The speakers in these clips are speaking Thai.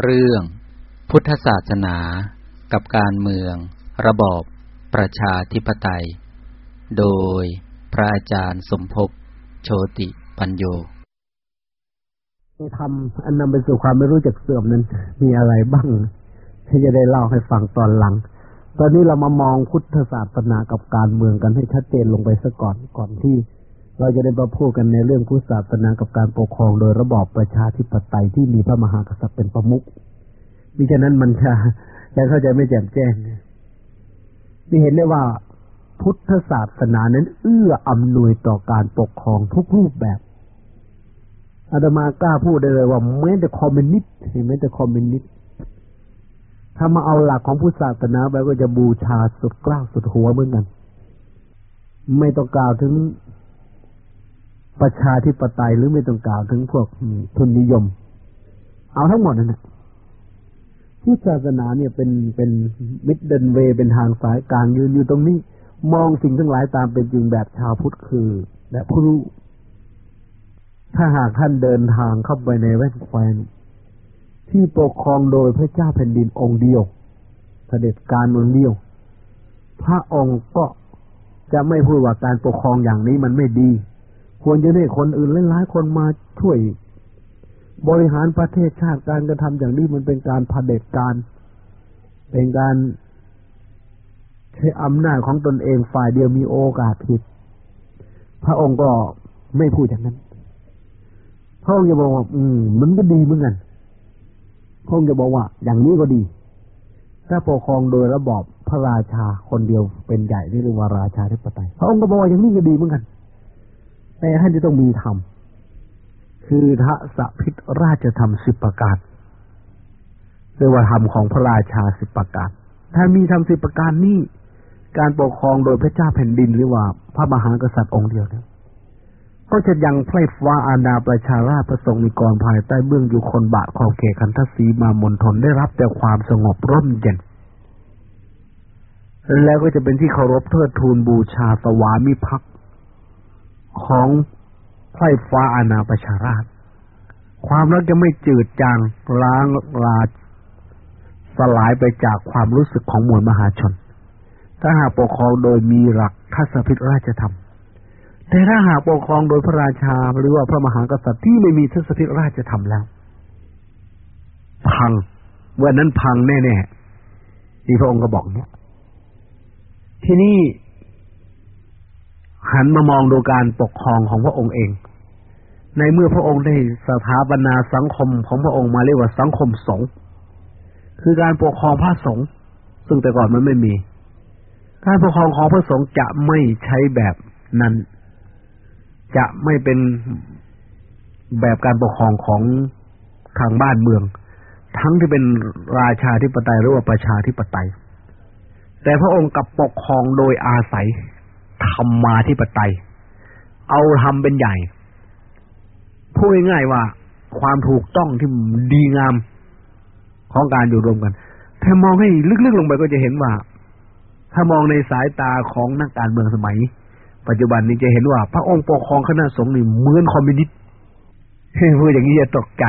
เรื่องพุทธศาสนากับการเมือง ระบอบประชาธิปไตย โดยพระอาจารย์สมภพโชติปัญโยทำอันนำไปสู่ความไม่รู้จักเสื่อมนั้น มีอะไรบ้าง ที่จะได้เล่าให้ฟังตอนหลัง ตอนนี้เรามามองพุทธศาสนากับการเมืองกันให้ชัดเจนลงไปซะก่อนก่อนที่ เราจะได้มาพูดกันในเรื่องพุทธศาสนากับการปกครองโดยระบอบประชาธิปไตยที่มีพระมหากษัตริย์เป็นประมุขมิฉะนั้นมันจะจะเข้าใจไม่แจ่มแจ้งนี่เห็นได้ว่าพุทธศาสนานั้น เอื้ออำนวยต่อการปกครองทุกรูปแบบอาตมากล้าพูดได้เลยว่าแม้แต่คอมมิวนิสต์แม้แต่คอมมิวนิสต์ถ้ามาเอาหลักของพุทธศาสนาไปก็จะบูชาสุดกล้าวสุดหัวเหมือนกัน ไม่ต้องกล่าวถึง ประชาธิปไตยหรือไม่ต้องกล่าวถึงพวกทุนนิยม เอาทั้งหมดนั่นแหละพุทธศาสนาเนี่ยเป็นเป็นมิดเดินเวเป็นทางสายกลางยืนอยู่ตรงนี้ มองสิ่งทั้งหลายตามเป็นจริงแบบชาวพุทธคือแบบผู้รู้ถ้าหากท่านเดินทางเข้าไปในแว่นแควนที่ปกครองโดยพระเจ้าแผ่นดินองค์เดียวเสด็จการองค์เดียว พระองค์ก็จะไม่พูดว่าการปกครองอย่างนี้มันไม่ดี ควรจะได้คนอื่นหลายๆคนมาช่วย บริหารประเทศชาติการกระทำอย่างนี้มันเป็นการผด็จการ เป็นการใช้อำนาจของตนเองฝ่ายเดียวมีโอกาสผิด พระองค์ก็ไม่พูดอย่างนั้น พระองค์จะบอกว่า อืม มันก็ดีเหมือนกันพระองค์จะบอกว่า อย่างนี้ก็ดี ถ้าปกครองโดยระบอบพระราชาคนเดียวเป็นใหญ่นี่เรียกว่าราชาธิปไตย พระองค์ก็บอกว่าอย่างนี้ก็ดีเหมือนกัน แต่ท่านจะต้องมีธรรมคือทะสะพิษราชธรรมสิบประการเรียกว่าธรรมของพระราชาสิบประการถ้ามีธรรมสิบประการนี้การปกครองโดยพระเจ้าแผ่นดินหรือว่าพระมหากษัตริย์องค์เดียวเนี่ยก็จะยังไพร่ฟ้าอาณาประชาราชประสงค์มีกรภายใต้เบื้องอยู่คนบาทของเขคันทศีมามนทนได้รับแต่ความสงบร่มเย็น แล้วก็จะเป็นที่เคารพเทิดทูนบูชาสวามิภักดิ์ ของไพร่ฟ้าอาณาประชาราช ความรักจะไม่จืดจางล้างลาสลายไปจากความรู้สึกของมวลมหาชน ถ้าหากปกครองโดยมีหลักทัศพิษราชธรรม แต่ถ้าหากปกครองโดยพระราชาหรือว่าพระมหากษัตริย์ที่ไม่มีทัศพิษราชธรรมแล้ว พังวันนั้นพังแน่ๆที่พระองค์ก็บอกเนี่ย ที่นี่ หันมามองดูการปกครองของพระองค์เอง ในเมื่อพระองค์ได้สถาปนาสังคมของพระองค์มาเรียกว่าสังคมสงฆ์คือการปกครองพระสงฆ์ซึ่งแต่ก่อนมันไม่มี การปกครองของพระสงฆ์จะไม่ใช้แบบนั้น จะไม่เป็นแบบการปกครองของทางบ้านเมือง ทั้งที่เป็นราชาธิปไตยหรือว่าประชาธิปไตย แต่พระองค์กับปกครองโดยอาศัย ธรรมาธิปไตย เอาทำเป็นใหญ่พูดง่ายๆว่า ความถูกต้องที่ดีงามของการอยู่รวมกันถ้ามองให้ลึกๆลงไปก็จะเห็นว่า ถ้ามองในสายตาของนักการเมืองสมัย ปัจจุบันนี้จะเห็นว่า พระองค์ปกครองคณะสงฆ์นี่เหมือนคอมมิวนิสต์พูดอย่างนี้จะตกใจ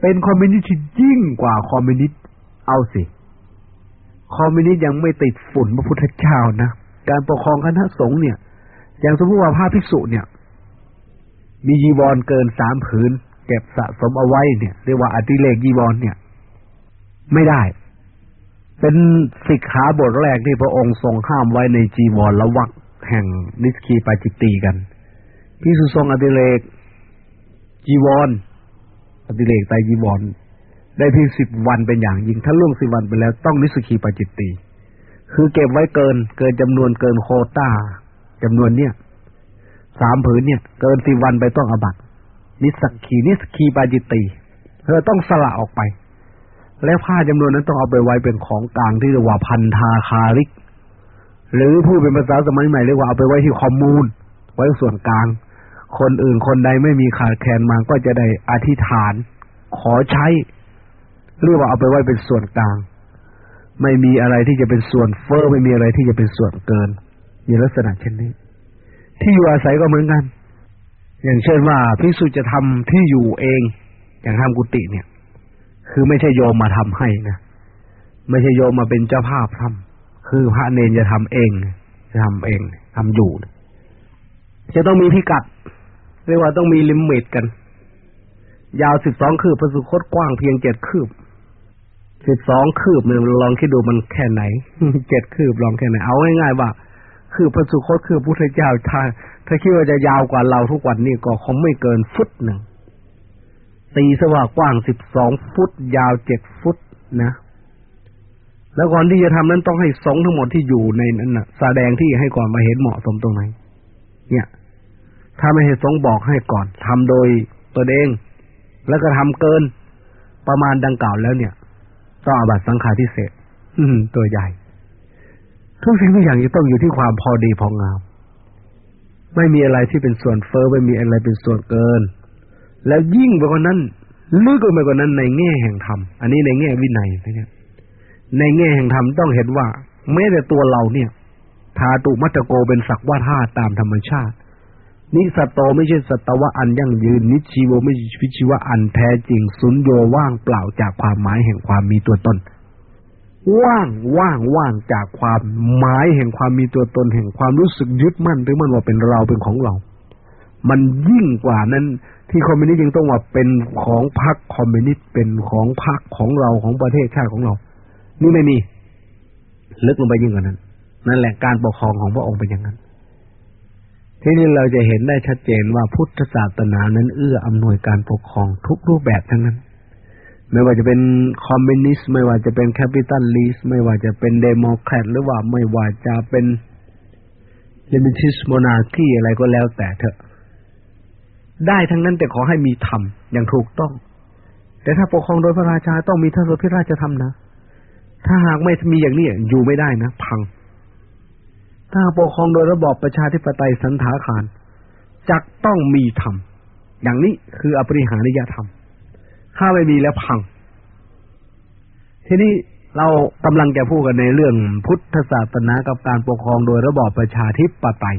เป็นคอมมิวนิสต์ยิ่งกว่าคอมมิวนิสต์เอาสิ คอมมิวนิสต์ยังไม่ติดฝุ่นพระพุทธเจ้านะ การปกครองคณะสงฆ์เนี่ย อย่างสมมติว่าพระภิกษุเนี่ย มีจีวรเกินสามผืน เก็บสะสมเอาไว้เนี่ยเรียกว่าอติเรกจีวรเนี่ย ไม่ได้ เป็นสิกขาบทแรกที่พระองค์ทรงห้ามไว้ในจีวรละวักแห่งนิสกีปาจิตตีกันพิสุทรงอติเลกจีวรอติเลกไตจีวรได้เพียงสิบวันเป็นอย่างยิ่งถ้าล่วงสิบวันไปแล้วต้องนิสกีปาจิตตี คือเก็บไว้เกิน เกินจำนวนเกินโคต้าจำนวนเนี้ยสามผืนเนี่ย เกินสี่วันไปต้องอบัตนิสกีนิสกีปาจิตีเธอต้องสละออกไป แล้วผ้าจำนวนนั้นต้องเอาไปไว้เป็นของกลางที่เรียกว่าพันธาคาริก หรือผู้เป็นภาษาสมัยใหม่เรียกว่าเอาไปไว้ที่คอมมูนไว้ส่วนกลาง คนอื่นคนใดไม่มีขาดแคลนมาก็จะได้อธิษฐาน ขอใช้เรียกว่าเอาไปไว้เป็นส่วนกลาง ไม่มีอะไรที่จะเป็นส่วนเฟอ้อไม่มีอะไรที่จะเป็นส่วนเกินมีลักษณะเช่นนี้ ที่อยู่อาศัยก็เหมือนกัน อย่างเช่นว่าพิสุจะทำที่อยู่เอง อย่างทำกุฏิเนี่ย คือไม่ใช่โยมมาทำให้นะไม่ใช่โยมมาเป็นเจ้าภาพทำคือพระเนนจะทำเองจะทำเองทำอยู่ จะต้องมีพิกัด เรียกว่าต้องมีลิมิตกัน ยาวสิบสองคืบพระสุคตกว้างเพียงเจ็ดคืบ สิบสองคืบเนี่ยลองคิดดูมันแค่ไหนเจ็ดคืบลองแค่ไหน เอาง่ายๆว่า คือพระสุคตคือพุทธเจ้าถ้าถ้าคิดว่าจะยาวกว่าเราทุกวันนี้ก็คงไม่เกินฟุตหนึ่งตีสว่ากว้างสิบสองฟุต ยาวเจ็ดฟุตนะ แล้วก่อนที่จะทำนั้นต้องให้สงทั้งหมดที่อยู่ในนั้นนะแสดงที่ให้ก่อนมาเห็นเหมาะสมตรงไหนเนี่ย ถ้าไม่ให้สงบอกให้ก่อนทำโดยตัวเอง แล้วก็ทำเกินประมาณดังกล่าวแล้วเนี่ย ต้องอาบัตสังฆาทิเศษตัวใหญ่ ทุกสิ่งทุกอย่างจะต้องอยู่ที่ความพอดีพองาม ไม่มีอะไรที่เป็นส่วนเฟอ้อไม่มีอะไรเป็นส่วนเกิน แล้วยิ่งไปกว่านั้นลึกไปกว่านั้นในแง่แห่งธรรมอันนี้ในแง่วินัยนะในแง่แห่งธรรมต้องเห็นว่าแม้แต่ตัวเราเนี่ยธาตุมัตโกเป็นสักว่าธาตุตามธรรมชาติ นิสตโตไม่ใช่สัตวะอันยั่งยืน นิชีโวไม่ใช่พิชีวะอันแท้จริงสุญโยว่างเปล่าจากความหมายแห่งความมีตัวตน ว่างว่างว่างจากความหมายแห่งความมีตัวตนแห่งความรู้สึกยึดมั่นหรือมันว่าเป็นเราเป็นของเรา มันยิ่งกว่านั้น ที่คอมมิวนิสต์ยังต้องว่าเป็นของพรรคคอมมิวนิสต์เป็นของพรรคของเราของประเทศชาติของเรา นี่ไม่มี ลึกลงไปยิ่งกว่านั้น นั่นแหละการปกครองของพระองค์เป็นอย่างนั้น ที่นี่เราจะเห็นได้ชัดเจนว่าพุทธศาสนานั้นเอื้ออำนวยการปกครองทุกรูปแบบทั้งนั้น ไม่ว่าจะเป็นคอมมิวนิสต์ไม่ว่าจะเป็น capitalist ไม่ว่าจะเป็นเดโมแครตหรือว่าไม่ว่าจะเป็น limited monarchy อะไรก็แล้วแต่เถอะ ได้ทั้งนั้นแต่ขอให้มีธรรมอย่างถูกต้อง แต่ถ้าปกครองโดยพระราชาต้องมีทศพิธราชธรรมนะ ถ้าหากไม่มีอย่างนี้อยู่ไม่ได้นะ พัง ถ้าปกครองโดยระบอบประชาธิปไตยสันถาคารจักต้องมีธรรม อย่างนี้คืออปริหานิยธรรม ถ้าไม่มีแล้วพัง ทีนี้เรากำลังจะพูดกันในเรื่องพุทธศาสนากับการปกครองโดยระบอบประชาธิปไตย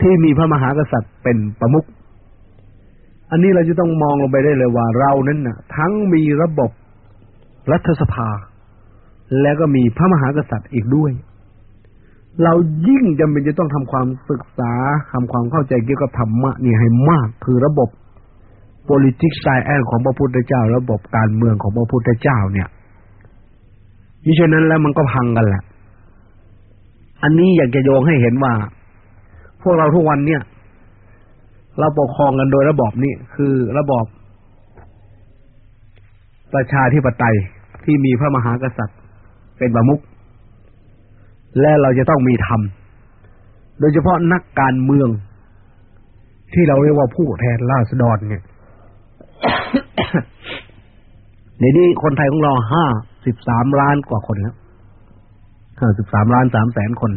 ที่มีพระมหากษัตริย์เป็นประมุข อันนี้เราจะต้องมองลงไปได้เลยว่าเรานั้นนะทั้งมีระบบรัฐสภา แล้วก็มีพระมหากษัตริย์อีกด้วย เรายิ่งจำเป็นจะต้องทำความศึกษาทำความเข้าใจเกี่ยวกับธรรมะนี่ให้มาก คือระบบ politics science ของพระพุทธเจ้า ระบบการเมืองของพระพุทธเจ้าเนี่ยมิฉะนั้นแล้วมันก็พังกันแหละ อันนี้อยากจะโยงให้เห็นว่า พวกเราทุกวันเนี่ย เราปกครองกันโดยระบอบนี้ คือระบอบประชาธิปไตยที่มีพระมหากษัตริย์ เป็นประมุข และเราจะต้องมีธรรม โดยเฉพาะนักการเมือง ที่เราเรียกว่าผู้แทนราษฎรเนี่ย ในนี้คนไทยของเราห้าสิบสามล้านกว่าคนแล้วห้าสิบสามล้านสามแสนคน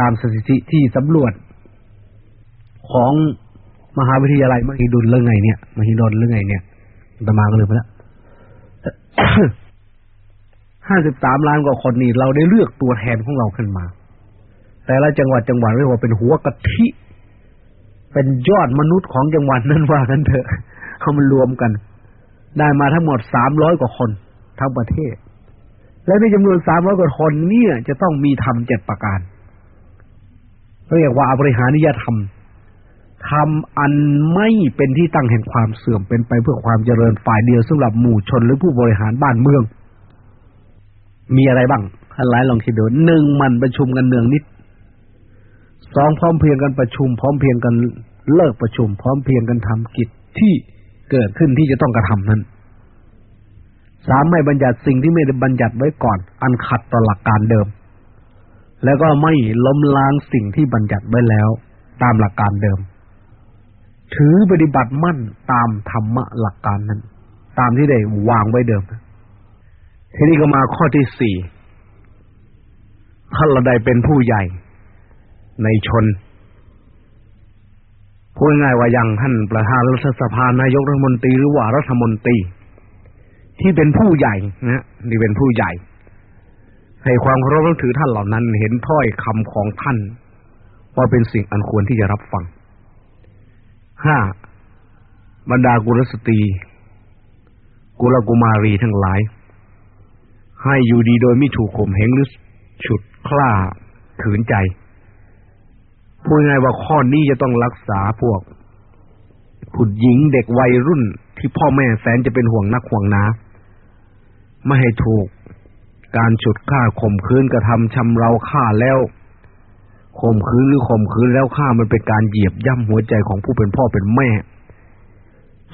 ตามสถิติที่สำรวจของมหาวิทยาลัยมหิดลเรื่องไงเนี่ยมหิดลเรื่องไงเนี่ยตมาก็เลยไปแล้ว ห้าสิบสามล้านกว่าคนนี่เราได้เลือกตัวแทนของเราขึ้นมา แต่ละจังหวัดจังหวัดเรียกว่าเป็นหัวกะทิ เป็นยอดมนุษย์ของจังหวัดนั้นว่ากันเถอะเขามันรวมกัน ได้มาทั้งหมดสามร้อยกว่าคนทั้งประเทศ และในจำนวนสามร้อยกว่าคนเนี่ย จะต้องมีธรรมเจ็ดประการเรียกว่าบริหานิยธรรมทำอันไม่เป็นที่ตั้งแห่งความเสื่อมเป็นไปเพื่อความเจริญฝ่ายเดียวสำหรับหมู่ชนหรือผู้บริหารบ้านเมือง มีอะไรบ้างท่านหลายลองคิดดูหนึ่งมันประชุมกันเนืองนิดสองพร้อมเพียงกันประชุม พร้อมเพียงกันเลิกประชุม พร้อมเพียงกันทำกิจที่เกิดขึ้นที่จะต้องกระทำนั้นสามไม่บัญญัติสิ่งที่ไม่ได้บัญญัติไว้ก่อน อันขัดต่อหลักการเดิม แล้วก็ไม่ล้มล้างสิ่งที่บัญญัติไว้แล้ว ตามหลักการเดิม ถือปฏิบัติมั่นตามธรรมะหลักการนั้น ตามที่ได้วางไว้เดิม ทีนี้ก็มาข้อที่สี่ท่านเราได้เป็นผู้ใหญ่ในชนพูดง่ายว่ายังท่านประธานรัฐสภานายกรัฐมนตรีหรือว่ารัฐมนตรีที่เป็นผู้ใหญ่นะนี่เป็นผู้ใหญ่ ให้ความเคารพนับถือท่านเหล่านั้นเห็นถ้อยคำของท่าน ว่าเป็นสิ่งอันควรที่จะรับฟังห้าบรรดากุลสตรี กุลกุมารีทั้งหลาย ให้อยู่ดีโดยไม่ถูกข่มเหงหรือฉุดคล้าขืนใจพูดง่ายว่าข้อนี้จะต้องรักษาพวกผู้หญิงเด็กวัยรุ่นที่พ่อแม่แสนจะเป็นห่วงนักห่วงนาไม่ให้ถูกการฉุดฆ่าข่มขืนกระทำชำเราฆ่าแล้วข่มขืนหรือข่มขืนแล้วฆ่ามันเป็นการเหยียบย่ำหัวใจของผู้เป็นพ่อเป็นแม่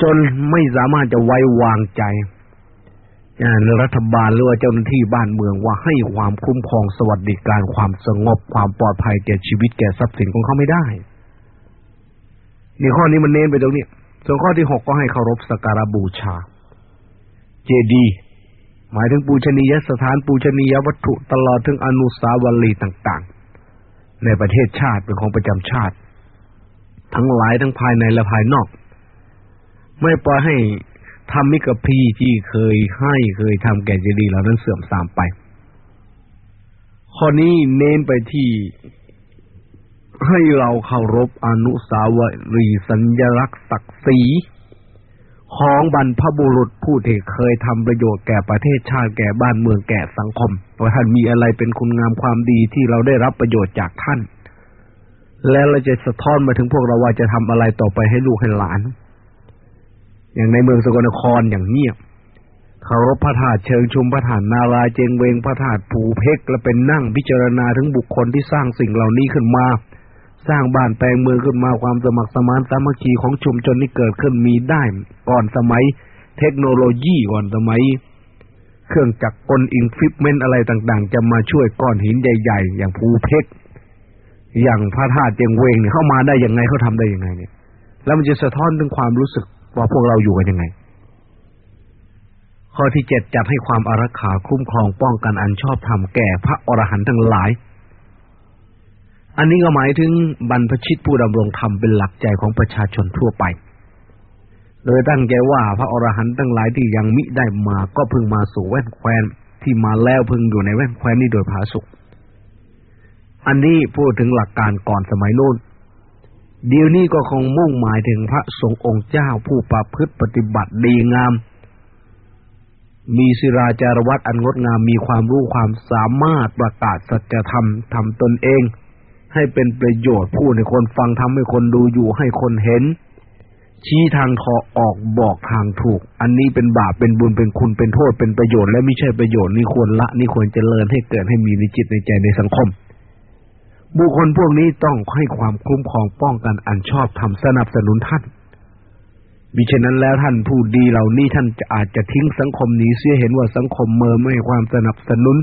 จนไม่สามารถจะไว้วางใจ รัฐบาลหรือว่าเจ้าหน้าที่บ้านเมืองว่าให้ความคุ้มครองสวัสดิการความสงบความปลอดภัยแก่ชีวิตแก่ทรัพย์สินของเขาไม่ได้นี่ข้อนี้มันเน้นไปตรงนี้ส่วนข้อที่หกก็ให้เคารพสักการบูชา เจดี หมายถึงปูชนียสถานปูชนียวัตถุตลอดถึงอนุสาวรีย์ต่างๆ ในประเทศชาติเป็นของประจำชาติ ทั้งหลายทั้งภายในและภายนอก ไม่ปล่อยให้ ทำมิกพีที่เคยให้เคยทำแก่เจดีย์เหล่านั้นเสื่อมทรามไป ข้อนี้เน้นไปที่ให้เราเคารพอนุสาวรีย์สัญลักษณ์ศักดิ์ศรีของบรรพบุรุษผู้ที่เคยทำประโยชน์แก่ประเทศชาติแก่บ้านเมืองแก่สังคมว่าท่านมีอะไรเป็นคุณงามความดีที่เราได้รับประโยชน์จากท่าน และเราจะสะท้อนมาถึงพวกเราว่าจะทำอะไรต่อไปให้ลูกให้หลาน อย่างในเมืองสกลนครอย่างเงียบเคารพพระธาตุเชิงชุมพระธาตุนาราเจงเวงพระธาตุภูเพกและเป็นนั่งพิจารณาถึงบุคคลที่สร้างสิ่งเหล่านี้ขึ้นมา สร้างบ้านแปลงเมืองขึ้นมาความสมัครสมานสามัคคีของชุมชนนี้เกิดขึ้นมีได้ก่อนสมัย เทคโนโลยีก่อนสมัย เครื่องจักรกล equipment อะไรต่างๆ จะมาช่วยก้อนหินใหญ่ ๆ อย่างภูเพ็กอย่างพระธาตุเจงเวงเนี่ยเข้ามาได้ยังไงเขาทำได้ยังไงเนี่ย แล้วมันจะสะท้อนถึงความรู้สึก ว่าพวกเราอยู่กันยังไง ข้อที่เจ็ดจัดให้ความอารักขาคุ้มครองป้องกันอันชอบธรรมแก่พระอรหันต์ทั้งหลาย อันนี้ก็หมายถึงบรรพชิตผู้ดำรงธรรมเป็นหลักใจของประชาชนทั่วไป โดยตั้งใจว่าพระอรหันต์ทั้งหลายที่ยังมิได้มาก็พึงมาสู่แว่นแควนที่มาแล้วพึงอยู่ในแว่นแควนนี้โดยผาสุกอันนี้พูดถึงหลักการก่อนสมัยโน้น เดี๋ยวนี้ก็คงมุ่งหมายถึงพระสงฆ์องค์เจ้าผู้ประพฤติปฏิบัติดีงาม มีศิราจารวัตอันงดงามมีความรู้ความสามารถประกาศสัจธรรมทำตนเอง ให้เป็นประโยชน์พูดให้คนฟังทำให้คนดูอยู่ให้คนเห็น ชี้ทางทอออกบอกทางถูก อันนี้เป็นบาปเป็นบุญเป็นคุณเป็นโทษเป็นประโยชน์ และไม่ใช่ประโยชน์นี่ควรละนี่ควรเจริญให้เกิดให้มีในจิตในใจในสังคม บุคคลพวกนี้ต้องให้ความคุ้มครองป้องกันอันชอบทำสนับสนุนท่านมิฉะนั้นแล้วท่านผู้ดีเหล่านี้ท่านจะอาจจะทิ้งสังคมนี้เสียเห็นว่าสังคมเมื่อไม่ให้ความสนับสนุน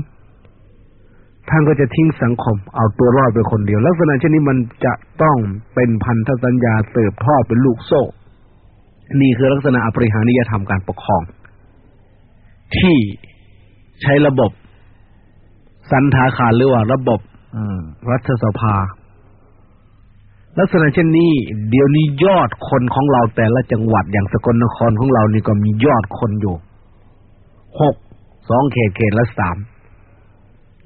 ท่านก็จะทิ้งสังคม เอาตัวรอดไปคนเดียว ลักษณะเช่นนี้มันจะต้องเป็นพันธสัญญาเสิบทอดเป็นลูกโซ่ นี่คือลักษณะอปริหานิยธรรมการปกครอง ที่ใช้ระบบ สันทาคารหรือว่าระบบ รัฐสภา ลักษณะเช่นนี้ เดี๋ยวนี้ยอดคนของเราแต่ละจังหวัดอย่างสกลนครของเรานี่ก็มียอดคนอยู่หกสองเขตเขตละสาม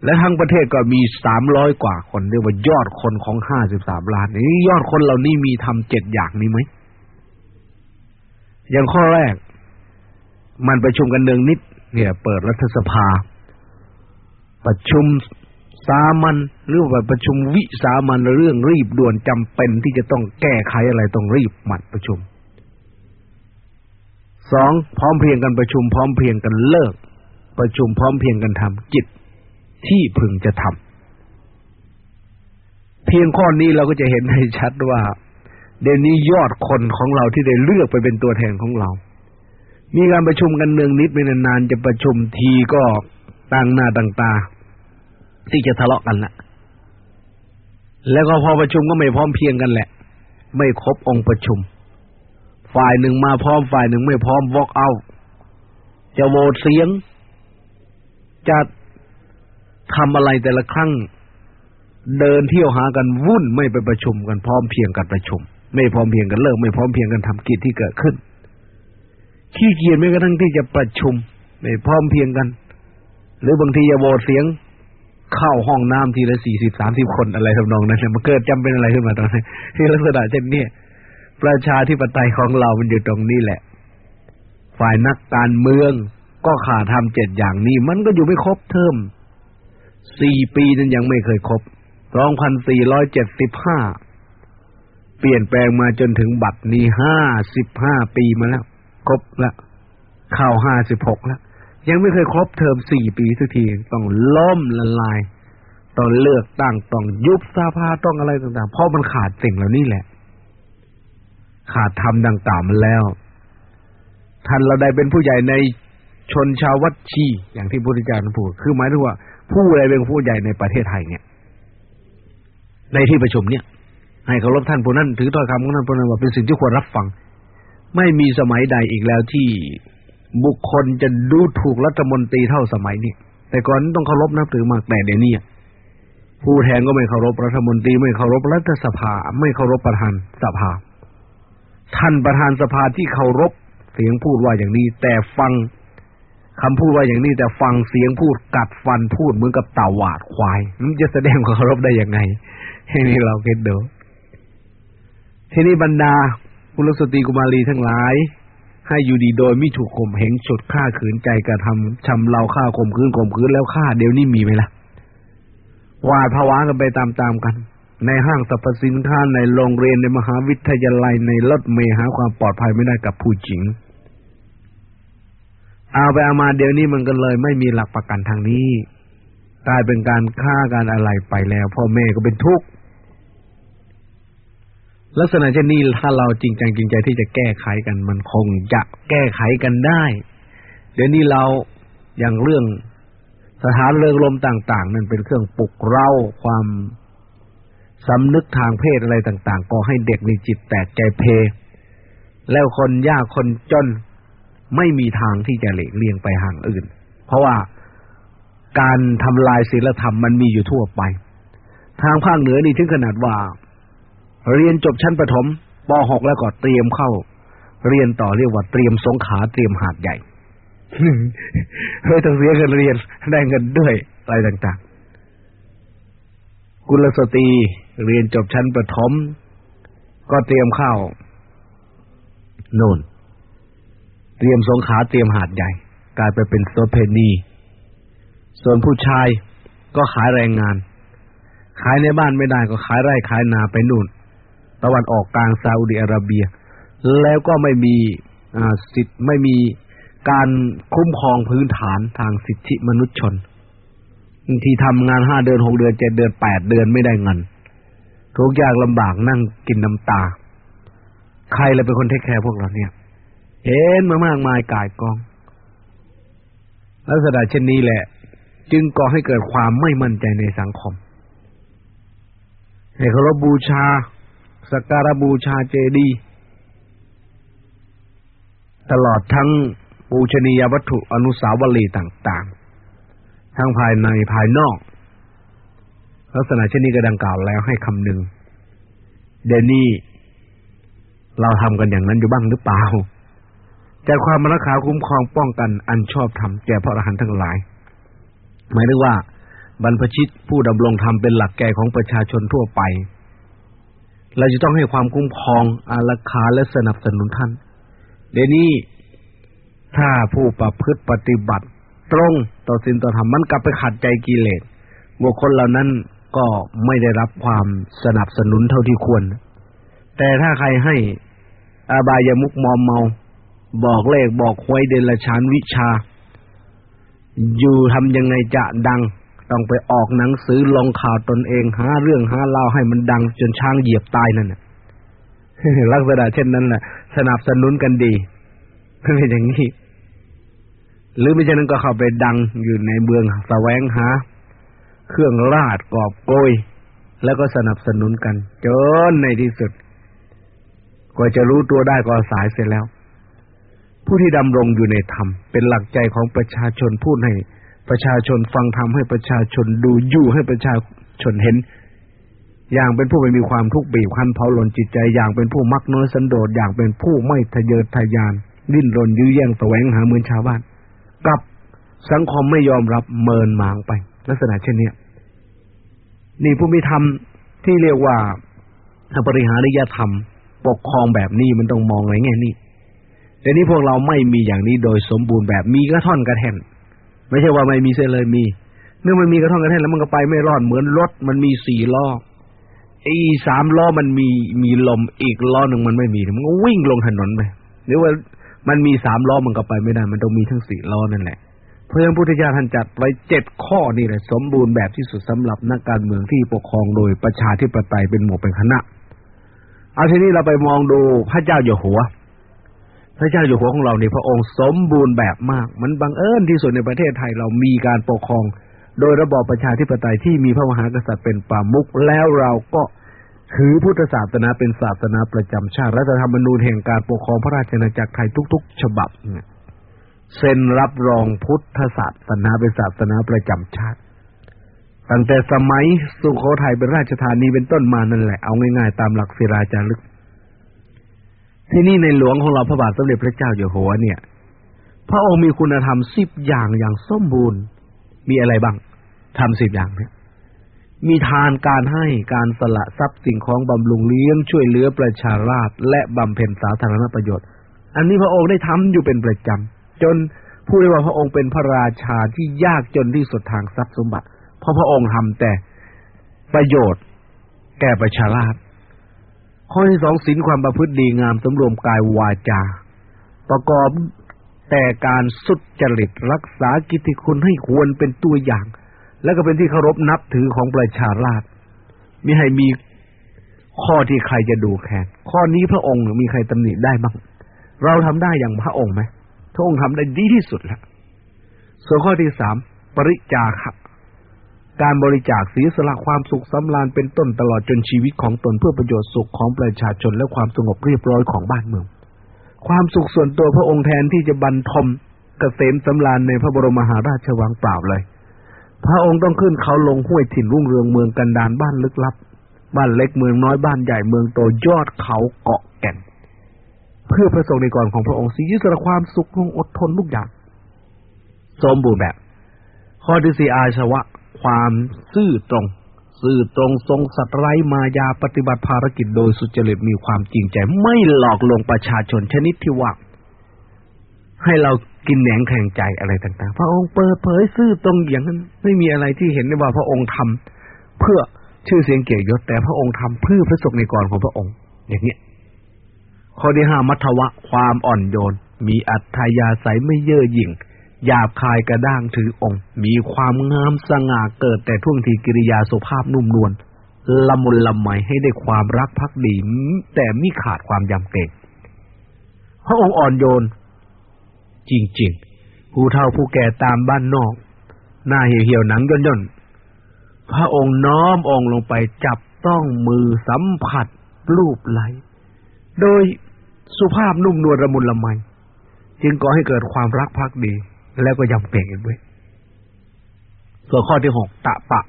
และทั้งประเทศก็มีสามร้อยกว่าคนเรียกว่ายอดคนของห้าสิบสามล้านนี่ยอดคนเหล่านี้มีทำเจ็ดอย่างนี้ไหมอย่างข้อแรก มันประชุมกันเนืองนิด เนี่ย เปิดรัฐสภา ประชุม สามัญหรือว่าประชุมวิสามัญเรื่องรีบด่วนจำเป็นที่จะต้องแก้ไขอะไรต้องรีบหมัดประชุมสองพร้อมเพียงกันประชุม พร้อมเพียงกันเลิก ประชุมพร้อมเพียงกันทำจิตที่พึงจะทำเพียงข้อนี้เราก็จะเห็นให้ชัดว่า เดี๋ยวนี้ยอดคนของเราที่ได้เลือกไปเป็นตัวแทนของเรา มีการประชุมกันเนืองนิดไม่นานๆจะประชุมทีก็ตั้งหน้าตั้งตา ที่จะทะเลาะกันละแล้วก็พอประชุมก็ไม่พร้อมเพียงกันแหละ ไม่ครบองค์ประชุม ฝ่ายหนึ่งมาพร้อมฝ่ายหนึ่งไม่พร้อมวอกเอาจะโหวตเสียง จะทำอะไรแต่ละครั้ง เดินเที่ยวหากันวุ่นไม่ไปประชุมกันพร้อมเพียงกันประชุม ไม่พร้อมเพียงกันเลิกไม่พร้อมเพียงกันทำกิจที่เกิดขึ้นขี้เกียจไม่กระทั่งที่จะประชุม ไม่พร้อมเพียงกัน หรือบางทีจะโหวตเสียง เข้าห้องน้ำทีละสี่สิบสามสิบคนอะไรทำนองนั้นมันเกิดจำเป็นอะไรขึ้นมาตรงนี้ที่ลักษณะเช่นนี้ประชาธิปไตยของเรามันอยู่ตรงนี้แหละ ฝ่ายนักการเมืองก็ขาดทำเจ็ดอย่างนี้ มันก็อยู่ไม่ครบเทอมสี่ปีนั้นยังไม่เคยครบสองพันสี่ร้อยเจ็ดสิบห้าเปลี่ยนแปลงมาจนถึงบัดนี้ห้าสิบห้าปีมาแล้ว ครบแล้วเข้าห้าสิบหกแล้ว ยังไม่เคยครบเทอมสี่ปีสักทีต้องล่มละลาย ต้องเลือกตั้งต้องยุบสภาต้องอะไรต่างๆ เพราะมันขาดสิ่งเหล่านี้แหละ ขาดธรรมดังกล่าวมันแล้ว ท่านเราได้เป็นผู้ใหญ่ในชนชาววัดชีอย่างที่พุทธเจ้าพูดคือหมายถึงว่า ผู้ใดเป็นผู้ใหญ่ในประเทศไทยเนี่ย ในที่ประชุมเนี่ย ให้เคารพท่านผู้นั้นถือถ้อยคำของท่านผู้นั้นว่าเป็นสิ่งที่ควรรับฟัง ไม่มีสมัยใดอีกแล้วที่ บุคคลจะดูถูกรัฐมนตรีเท่าสมัยนี้แต่ก่อนต้องเคารพนับถือมากแต่เดี๋ยวนี้ผู้แทนก็ไม่เคารพรัฐมนตรีไม่เคารพรัฐสภา ไม่เคารพประธานสภา ท่านประธานสภาที่เคารพเสียงพูดว่าอย่างนี้ แต่ฟังคำพูดว่าอย่างนี้แต่ฟังเสียงพูดกัดฟันพูดเหมือนกับเต่าหวาดควายมันจะแสดงความเคารพได้ยังไงให้นี่เราเก็ตดูทีนี้บรรดากุลสตรีกุมารีทั้งหลาย ให้อยู่ดีโดยไม่ถูกข่มเหงฉุดฆ่าขืนใจกระทำชำเราฆ่าข่มขืนข่มขืนแล้วฆ่าเดี๋ยวนี้มีไหมล่ะวาดผวากันไปตามๆกัน ในห้างสรรพสินค้าในโรงเรียนในมหาวิทยาลัยในรถเมล์หาความปลอดภัยไม่ได้กับผู้หญิง เอาไปเอามาเดี๋ยวนี้มันก็เลยไม่มีหลักประกันทางนี้กลายเป็นการฆ่าการอะไรไปแล้วพ่อแม่ก็เป็นทุกข์ ลักษณะเช่นนี้ถ้าเราจริงจังจริงใจที่จะแก้ไขกันมันคงจะแก้ไขกันได้ เดี๋ยวนี้เราอย่างเรื่องสถานเริงลมต่าง ๆ นั่นเป็นเครื่องปลุกเร้าความสำนึกทางเพศอะไรต่าง ๆ ก็ให้เด็กมีจิตแตกใจเพ แล้วคนยากคนจนไม่มีทางที่จะหลีกเลี่ยงไปห่างอื่น เพราะว่าการทำลายศีลธรรมมันมีอยู่ทั่วไป ทางภาคเหนือนี่ถึงขนาดว่า เรียนจบชั้นประถมป .6 แล้วก็เตรียมเข้า เรียนต่อเรียกว่าเตรียมสงขาเตรียมหาดใหญ่เฮ้ยต้องเสียเงินเรียนได้เงินด้วยอะไรต่างๆ กุลสตรีเรียนจบชั้นประถม ก็เตรียมเข้าโน่น เตรียมสงขาเตรียมหาดใหญ่ กลายไปเป็นโซเพนีส่วนผู้ชายก็ขายแรงงาน ขายในบ้านไม่ได้ก็ขายไร่ขายนาไปนู่น ตะวันออกกลางซาอุดิอาระเบีย แล้วก็ไม่มีสิทธิ์ไม่มีการคุ้มครองพื้นฐานทางสิทธิมนุษยชนที่ทำงานห้าเดือนหกเดือนเจ็ดเดือนแปดเดือนไม่ได้เงินทุกอย่างลำบากนั่งกินน้ำตา ใครเลยเป็นคนเทคแคร์พวกเราเนี่ย เห็นมามากมายกายกอง ลักษณะเช่นนี้แหละ จึงก่อให้เกิดความไม่มั่นใจในสังคมให้เคารพบูชา สักการบูชาเจดีย์ตลอดทั้งปูชนียวัตถุอนุสาวรีย์ต่างๆ ทั้งภายในภายนอก ลักษณะเช่นนี้ก็ดังกล่าวแล้วให้คำหนึ่ง เดนี่ เราทำกันอย่างนั้นอยู่บ้างหรือเปล่าจากความมรคาคุ้มครองป้องกันอันชอบธรรมแก่พระอรหันต์ทั้งหลาย หมายถึงว่า บรรพชิตผู้ดำรงธรรมเป็นหลักแก่ของประชาชนทั่วไป เราจะต้องให้ความคุ้มครองอารักขาและสนับสนุนท่าน เดี๋ยวนี้ถ้าผู้ประพฤติปฏิบัติ ตรงต่อสินต่อธรรมมันกลับไปขัดใจกิเลสบุคคลเหล่านั้นก็ไม่ได้รับความสนับสนุนเท่าที่ควร แต่ถ้าใครให้อบายามุกมอมเมา บอกเลขบอกหวยเดลชานวิชา อยู่ทำยังไงจะดัง ต้องไปออกหนังสือลงข่าวตนเองหาเรื่องหาเล่าให้มันดังจนช้างเหยียบตายนั่นลักษณะเช่นนั้นแหละสนับสนุนกันดีเป็นอย่างนี้หรือไม่ใช่นนั้นก็เข้าไปดังอยู่ในเมืองแสวงหา เครื่องราดกอบโกย แล้วก็สนับสนุนกัน จนในที่สุดกว่าจะรู้ตัวได้ก็สายเสร็จแล้ว ผู้ที่ดำรงอยู่ในธรรม เป็นหลักใจของประชาชนพูดให้ ประชาชนฟังธรรมให้ประชาชนดูอยู่ให้ประชาชนเห็น อย่างเป็นผู้ไม่มีความทุกข์บีบคั้นเผาหลนจิตใจ อย่างเป็นผู้มักน้อยสันโดษอย่างเป็นผู้ไม่ทะเยอทะยาน ดิ้นรนยื้อแย่งแสวงหาเหมือนชาวบ้านกับสังคมไม่ยอมรับเมินหมางไป ลักษณะเช่นนี้นี่ผู้มีธรรมที่เรียกว่าบริหาริยธรรม ปกครองแบบนี้มันต้องมองอะไรแง่นี้แต่นี้พวกเราไม่มีอย่างนี้โดยสมบูรณ์แบบมีกระท่อนกระแท่น ไม่ใช่ว่าไม่มีเสียเลยมีเมื่อมันมีกระท่อนกระแท่นแล้วมันก็ไปไม่รอดเหมือนรถมันมีสี่ล้อไอ้สามล้อมันมีมีลมอีกล้อหนึ่งมันไม่มีมันก็วิ่งลงถนนไปหรือว่ามันมีสามล้อมันก็ไปไม่ได้ มันต้องมีทั้งสี่ล้อนั่นแหละ เพราะฉะนั้นพุทธเจ้าท่านจัดไว้เจ็ดข้อนี่แหละ สมบูรณ์แบบที่สุดสำหรับนักการเมืองที่ปกครองโดยประชาธิปไตยเป็นหมู่เป็นคณะ เอาทีนี้เราไปมองดูพระเจ้าอยู่หัว พระเจ้าอยู่หัวของเราในพระองค์สมบูรณ์แบบมาก มันบังเอิญที่สุดในประเทศไทยเรามีการปกครอง โดยระบอบประชาธิปไตยที่มีพระมหากษัตริย์เป็นป่ามุกแล้วเราก็ถือพุทธศาสนาเป็นศาสนาประจำชาติรัฐธรรมนูญแห่งการปกครองพระราชอาณาจักรไทยทุก ๆ ฉบับเนี่ยเซ็นรับรองพุทธศาสนาเป็นศาสนาประจำชาติตั้งแต่สมัยสุโขทัยเป็นราชธานีเป็นต้นมานั่นแหละเอาง่ายๆตามหลักศิราจารึก ที่นี่ในหลวงของเราพระบาทสมเด็จพระเจ้าอยู่หัวเนี่ย พระองค์มีคุณธรรมสิบอย่างอย่างสมบูรณ์ มีอะไรบ้างทำสิบอย่างเนี่ยมีทานการให้การสละทรัพย์สิ่งของบำรุงเลี้ยงช่วยเหลือประชาราษและบำเพ็ญสาธารณประโยชน์ อันนี้พระองค์ได้ทำอยู่เป็นประจำจนผู้ได้ว่าพระองค์เป็นพระราชาที่ยากจนที่สุดทางทรัพย์สมบัติ เพราะพระองค์ทำแต่ประโยชน์ แก่ประชาราษฎร์ ข้อที่สองศีลความประพฤติดีงามสำรวมกายวาจา ประกอบแต่การสุดจริตรักษากิติคุณให้ควรเป็นตัวอย่าง แล้วก็เป็นที่เคารพนับถือของประชาราษมิให้มีข้อที่ใครจะดูแคลนข้อนี้พระองค์มีใครตำหนิได้บ้าง เราทำได้อย่างพระองค์ไหมพระองค์ทำได้ดีที่สุดแล้วส่วนข้อที่สามปริจาคะ การบริจาคเสียสละความสุขสำราญเป็นต้นตลอดจนชีวิตของตนเพื่อประโยชน์สุขของประชาชนและความสงบเรียบร้อยของบ้านเมือง ความสุขส่วนตัวพระองค์แทนที่จะบรรทมเกษมสำราญในพระบรมมหาราชวังเปล่าเลย พระองค์ต้องขึ้นเขาลงห้วยถิ่นรุ่งเรืองเมืองกันดานบ้านลึกลับ บ้านเล็กเมืองน้อยบ้านใหญ่เมืองโตยอดเขาเกาะแก่น เพื่อพระสงฆ์ในก่อนของพระองค์สียึดสละความสุขลงอดทนทุกอย่างสมบูรณ์แบบ ข้อที่สี่อาชวะ ความซื่อตรง ซื่อตรงทรงสัตย์ไร้มายาปฏิบัติภารกิจโดยสุจริตมีความจริงใจ ไม่หลอกลวงประชาชนชนิดที่ว่า ให้เรากินแหนงแข่งใจอะไรต่าง ๆ พระองค์เปิดเผยซื่อตรงอย่างนั้น ไม่มีอะไรที่เห็นได้ว่าพระองค์ทำเพื่อชื่อเสียงเกียรติยศแต่พระองค์ทำเพื่อพระสงฆ์ในก่อนของพระองค์ อย่างเนี้ยข้อที่ห้ามัทวะความอ่อนโยน มีอัตยาศัยไม่เย่อหยิ่ง หยาบคายกระด้างถือองค์ มีความงามสง่าเกิดแต่ท่วงทีกิริยาสุภาพนุ่มนวลละมุนละไมให้ได้ความรักภักดี แต่ไม่ขาดความยำเกรงพระองค์อ่อนโยน จริง ๆ ผู้เฒ่าผู้แก่ตามบ้านนอก หน้าเหี่ยวๆหนังย่นๆ พระองค์น้อมองลงไปจับต้องมือสัมผัสรูปไหล โดยสุภาพนุ่มนวลระมุนละไม จึงก่อให้เกิดความรักภักดี แล้วก็ยำเกรงกันด้วย ส่วนข้อที่หกตะปะ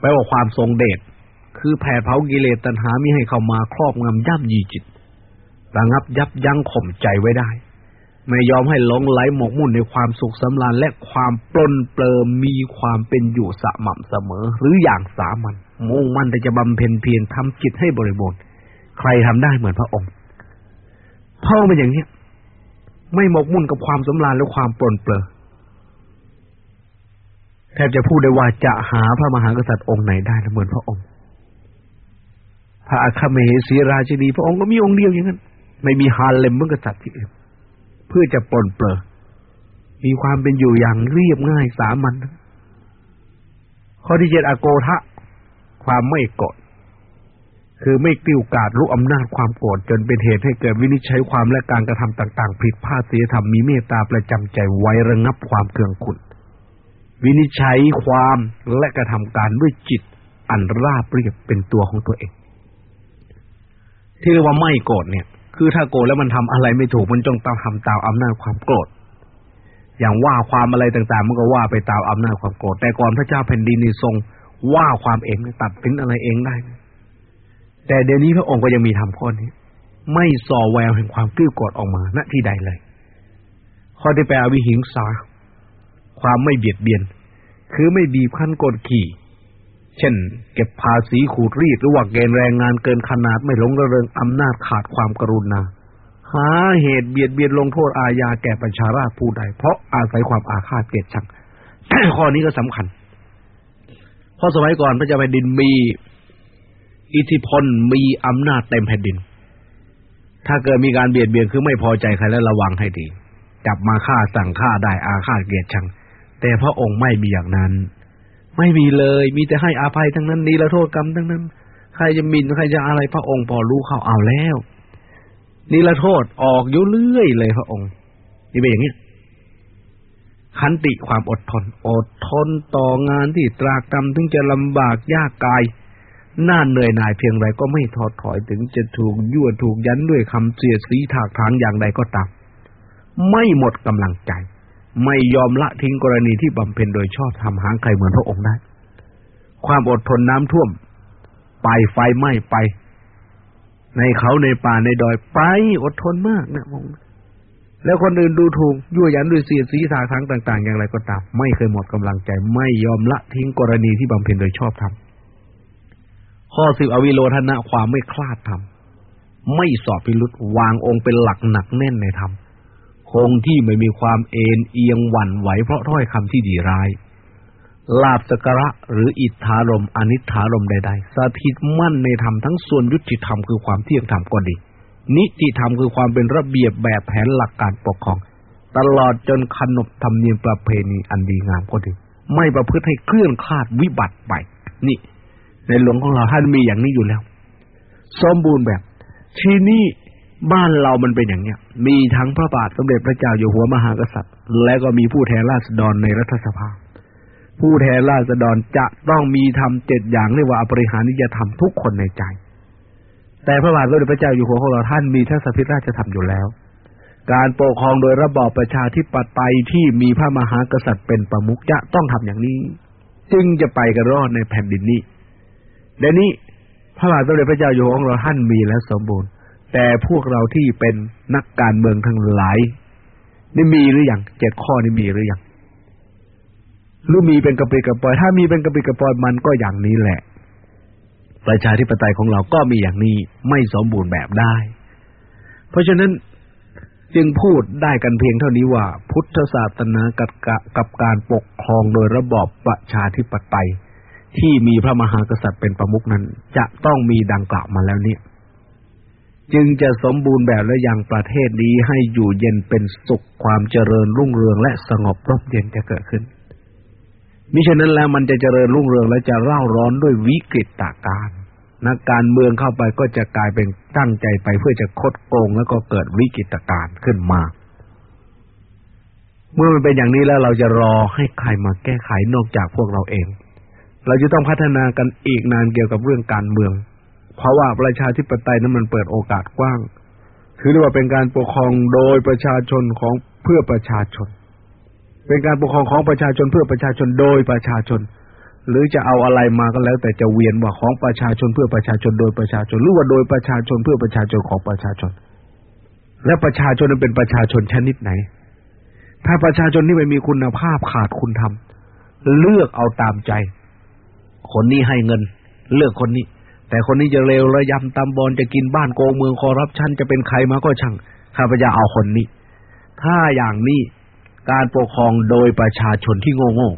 แปลว่าความทรงเดช คือแผดเผากิเลสตัณหามิให้เข้ามาครอบงำย่ำยีจิต ระงับยับยั้งข่มใจไว้ได้ ไม่ยอมให้หลงไหลหมกมุ่นในความสุขสำราญและความปลนเปลือมีความเป็นอยู่สม่ำเสมอ หรืออย่างสามัญมุ่งมั่นแต่จะบำเพ็ญเพียรทำจิตให้บริบูรณ์ ใครทำได้เหมือนพระองค์พระองค์เป็นอย่างนี้ ไม่หมกมุ่นกับความสำราญและความปลนเปลือแทบจะพูดได้ว่าจะหาพระมหากษัตริย์องค์ไหนได้เหมือนพระองค์ พระอัครมเหสีราชดีพระองค์ก็มีองค์เดียวอย่างนั้น ไม่มีฮาเลมเมื่อกษัตริย์ที่อื่นเพื่อจะปลนเปลือมีความเป็นอยู่อย่างเรียบง่ายสามัญข้อที่เจ็ดอโกทะ ความไม่กรธ คือไม่กิ้วกาดรู้อำนาจความโกรธจนเป็นเหตุให้เกิดวินิจฉัยความและการกระทำต่างๆ ผิดพลาดเสียธรรมมีเมตตาประจำใจไว้ระงับความเคืองขุนวินิจฉัยความและกระทำการด้วยจิตอันราบเรียบเป็นตัวของตัวเอง ที่เรียกว่าไม่โกรธเนี่ย คือถ้าโกรธแล้วมันทำอะไรไม่ถูกมันจงต้องทำตามอำนาจความโกรธอย่างว่าความอะไรต่างๆ มันก็ว่าไปตามอำนาจความโกรธแต่ก่อนพระเจ้าแผ่นดินนี่ทรงว่าความเองตัดสินอะไรเองได้ แต่เดี๋ยวนี้พระองค์ก็ยังมีทำข้อนี้ ไม่ส่อแววแห่งความกิ้วกดออกมาณที่ใดเลย ข้อที่แปลวิหิงสา ความไม่เบียดเบียน คือไม่บีบคั้นกดขี่ เช่น เก็บภาษีขูดรีดหรือว่าเกณฑ์แรงงานเกินขนาดไม่หลงระเริงอำนาจขาดความกรุณาหาเหตุเบียดเบียนลงโทษอาญาแก่ประชาราชผู้ใด เพราะอาศัยความอาฆาตเกลียดชังข้อนี้ก็สำคัญ เพราะสมัยก่อนพระเจ้าแผ่นดินมี อิทธิพลมีอำนาจเต็มแผ่นดิน ถ้าเกิดมีการเบียดเบียนคือไม่พอใจใครแล้วระวังให้ดี จับมาฆ่าสั่งฆ่าได้อาฆาตเกลียดชัง แต่พระองค์ไม่มีอย่างนั้น ไม่มีเลย มีแต่ให้อาภัยทั้งนั้นนีละโทษกรรมทั้งนั้น ใครจะมินใครจะอะไรพระองค์พอรู้เข้าเอาแล้วนิรโทษออกยุ่เรื่อยเลยพระองค์ นี่เป็นอย่างนี้ขันติความอดทน อดทนต่องานที่ตรากตรำถึงจะลำบากยากกาย น่าเหนื่อยหน่ายเพียงไรก็ไม่ท้อถอยถึงจะถูกยั่วถูกยันด้วยคำเสียดสีถากถางอย่างใดก็ตาม ไม่หมดกำลังใจ ไม่ยอมละทิ้งกรณีที่บำเพ็ญโดยชอบทำหางใครเหมือนพระองค์ได้ ความอดทนน้ำท่วม ไปไฟไหม้ไป ในเขาในป่าในดอยไปอดทนมากนะองแล้วคนอื่นดูถูกยั่วยันด้วยเสียสีสาครั้งต่าง ๆ อย่างไรก็ตาม ไม่เคยหมดกำลังใจ ไม่ยอมละทิ้งกรณีที่บำเพ็ญโดยชอบทำ ข้อสิบอวิโลธนะความไม่คลาดธรรมไม่สอบพิรุษวางองค์เป็นหลักหนักแน่นในธรรมคงที่ไม่มีความเอ็นเอียงหวั่นไหวเพราะถ้อยคำที่ดีร้าย ลาบสกระหรืออิทธารมอนิธารมใดๆสถิตมั่นในธรรมทั้งส่วนยุติธรรมคือความเที่ยงธรรมก็ดี นิติธรรมคือความเป็นระเบียบแบบแผนหลักการปกครอง ตลอดจนขนบธรรมเนียมประเพณีอันดีงามก็ดี ไม่ประพฤติให้เคลื่อนคลาดวิบัติไป นี่ ในหลวงของเราท่านมีอย่างนี้อยู่แล้ว สมบูรณ์แบบ ที่นี่บ้านเรามันเป็นอย่างเนี้ย มีทั้งพระบาทสมเด็จพระเจ้าอยู่หัวมหากษัตริย์ และก็มีผู้แทนราษฎรในรัฐสภา ผู้แทนราษฎรจะต้องมีทำเจ็ดอย่างเรียกว่าอปริหานิยธรรมทุกคนในใจ แต่พระบาทสมเด็จพระเจ้าอยู่หัวของเราท่านมีทัศพิราชธรรมอยู่แล้ว การปกครองโดยระบอบประชาธิปไตยที่มีพระมหากษัตริย์เป็นประมุขจะต้องทำอย่างนี้ จึงจะไปกันรอดในแผ่นดินนี้ เดี๋ยวนี้พระบาทสมเด็จพระเจ้าอยู่หัวของเราท่านมีแล้วสมบูรณ์ แต่พวกเราที่เป็นนักการเมืองทั้งหลาย นี่มีหรือยังเจ็ดข้อนี่มีหรือยังหรือมีเป็นกระปิกระปอย ถ้ามีเป็นกระปิกระปอยมันก็อย่างนี้แหละ ประชาธิปไตยของเราก็มีอย่างนี้ไม่สมบูรณ์แบบได้ เพราะฉะนั้นจึงพูดได้กันเพียงเท่านี้ว่า พุทธศาสนากับกับการปกครองโดยระบอบประชาธิปไตย ที่มีพระมหากษัตริย์เป็นประมุขนั้น จะต้องมีดังกล่าวมาแล้วเนี่ย จึงจะสมบูรณ์แบบและยังประเทศนี้ให้อยู่เย็นเป็นสุขความเจริญรุ่งเรืองและสงบร่มเย็นจะเกิดขึ้นมิฉะนั้นแล้วมันจะเจริญรุ่งเรืองและจะเร่าร้อนด้วยวิกฤตตาการนักการเมืองเข้าไปก็จะกลายเป็นตั้งใจไปเพื่อจะคดโกงแล้วก็เกิดวิกฤตการขึ้นมา เมื่อมันเป็นอย่างนี้แล้วเราจะรอให้ใครมาแก้ไขนอกจากพวกเราเอง เราจะต้องพัฒนากันอีกนานเกี่ยวกับเรื่องการเมือง เพราะว่าประชาธิปไตยนั้นมันเปิดโอกาสกว้างถือได้ว่าเป็นการปกครองโดยประชาชนของเพื่อประชาชน เป็นการปกครองของประชาชนเพื่อประชาชนโดยประชาชน หรือจะเอาอะไรมาก็แล้ว แต่จะเวียนว่าของประชาชนเพื่อประชาชนโดยประชาชนหรือว่าโดยประชาชนเพื่อประชาชนของประชาชน และประชาชนนั้นเป็นประชาชนชนิดไหน ถ้าประชาชนที่ไม่มีคุณภาพขาดคุณธรรมเลือกเอาตามใจ คนนี้ให้เงิน เลือกคนนี้ แต่คนนี้จะเลวระยำตำบอลจะกินบ้านโกงเมืองคอรับชันจะเป็นใครมาก็ช่างข้าพเจ้าเอาคนนี้ ถ้าอย่างนี้การปกครองโดยประชาชนที่โง่โง่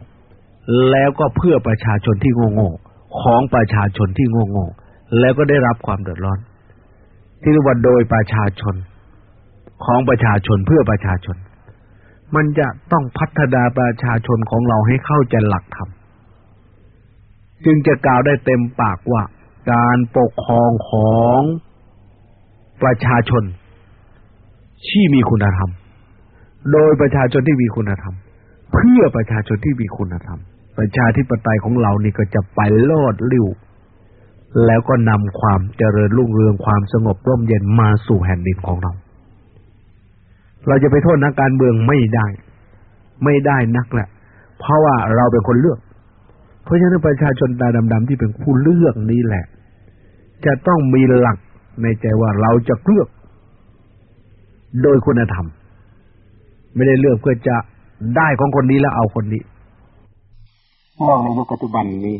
แล้วก็เพื่อประชาชนที่โง่โง่ของประชาชนที่โง่โง่แล้วก็ได้รับความเดือดร้อน ที่เรียกว่าโดยประชาชนของประชาชนเพื่อประชาชน มันจะต้องพัฒนาประชาชนของเราให้เข้าใจหลักธรรม จึงจะกล่าวได้เต็มปากว่า การปกครองของประชาชน ที่มีคุณธรรม โดยประชาชนที่มีคุณธรรม เพื่อประชาชนที่มีคุณธรรม ประชาธิปไตยของเรานี่ก็จะไปโลดลิ้วแล้วก็นำความเจริญรุ่งเรืองความสงบร่มเย็นมาสู่แผ่นดินของเรา เราจะไปโทษนักการเมืองไม่ได้ ไม่ได้นักแหละ เพราะว่าเราเป็นคนเลือก เพราะฉะนั้นประชาชนตาดำๆที่เป็นผู้เลือกนี้แหละ จะต้องมีหลักในใจว่าเราจะเลือก โดยคุณธรรม ไม่ได้เลือกเพื่อจะได้ของคนนี้แล้วเอาคนนี้มองในยุคปัจจุบันนี้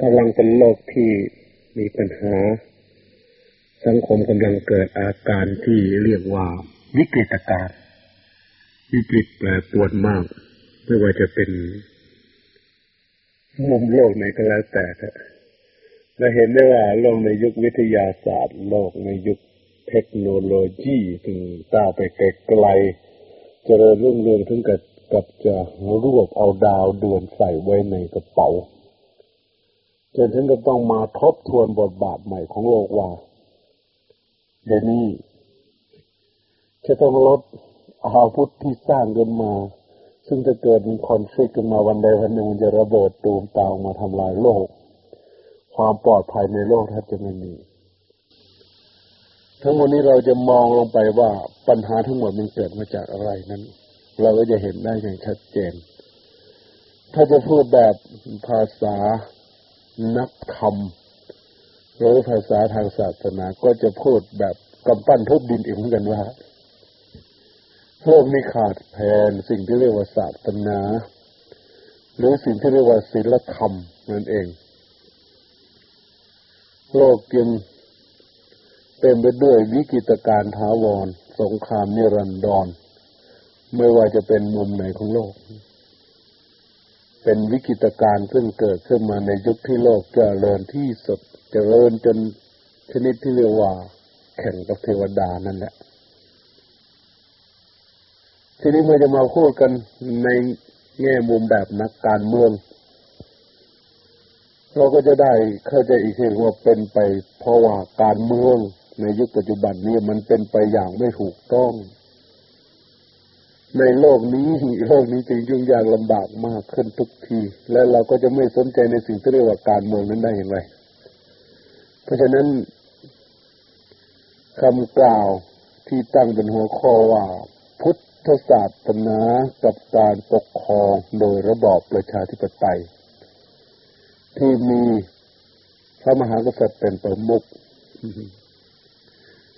กำลังเป็นโลกที่มีปัญหา สังคมกำลังเกิดอาการที่เรียกว่าวิกฤตการณ์วิกฤตแปรปรวนมาก ไม่ว่าจะเป็น มุมโลกไหนก็แล้วแต่เราเห็นได้ว่าโลกในยุควิทยาศาสตร์ โลกในยุคเทคโนโลยีถึงก้าวไปไกลๆเจริญรุ่งเรืองถึงกับกับจะรวบเอาดาวดือนใส่ไว้ในกระเป๋าจนถึงกับต้องมาทบทวนบทบาทใหม่ของโลกว่าเดี๋ยวนี้จะต้องลดอาวุธที่สร้างขึ้นมา ซึ่งจะเกิดมีคอนฟ lict ขึ้นมาวันใดวันหนึ่งจะระเบิดตูมตามมาทำลายโลก ความปลอดภัยในโลกแทบจะไม่มี ทั้งหมดนี้เราจะมองลงไปว่าปัญหาทั้งหมดมันเกิดมาจากอะไรนั้น เราก็จะเห็นได้อย่างชัดเจน ถ้าจะพูดแบบภาษานักธรรมหรือภาษาทางศาสนาก็จะพูดแบบกำปั้นทุบดินอีกเหมือนกันว่า โลกนี้ขาดแผนสิ่งที่เรียกว่าศาสนา หรือสิ่งที่เรียกว่าศีลธรรมนั่นเอง โลกยังเต็มไปด้วยวิกฤตการท้าวร สงครามนิรันดร ไม่ว่าจะเป็นมุมไหนของโลก เป็นวิกฤตการซึ่งเกิดขึ้นมาในยุคที่โลกจเจริญที่สุดจเจริญจนชนิดที่เรียกว่า แข่งกับเทวดานั่นแหละ ทีนี้เมื่อจะมาพูดกันในแง่มุมแบบนักการเมือง เราก็จะได้เข้าใจอีกทีว่าเป็นไปเพราะว่าการเมืองในยุคปัจจุบันนี้มันเป็นไปอย่างไม่ถูกต้อง ในโลกนี้โลกนี้จึงยุ่งยากลำบากมากขึ้นทุกที และเราก็จะไม่สนใจในสิ่งที่เรียกว่าการเมืองนั้นได้อย่างไร เพราะฉะนั้นคำกล่าวที่ตั้งเป็นหัวข้อว่า พุท ธศาสนากับการปกครองโดยระบอบประชาธิปไตย ที่มีพระมหากษัตริย์เป็นประมุข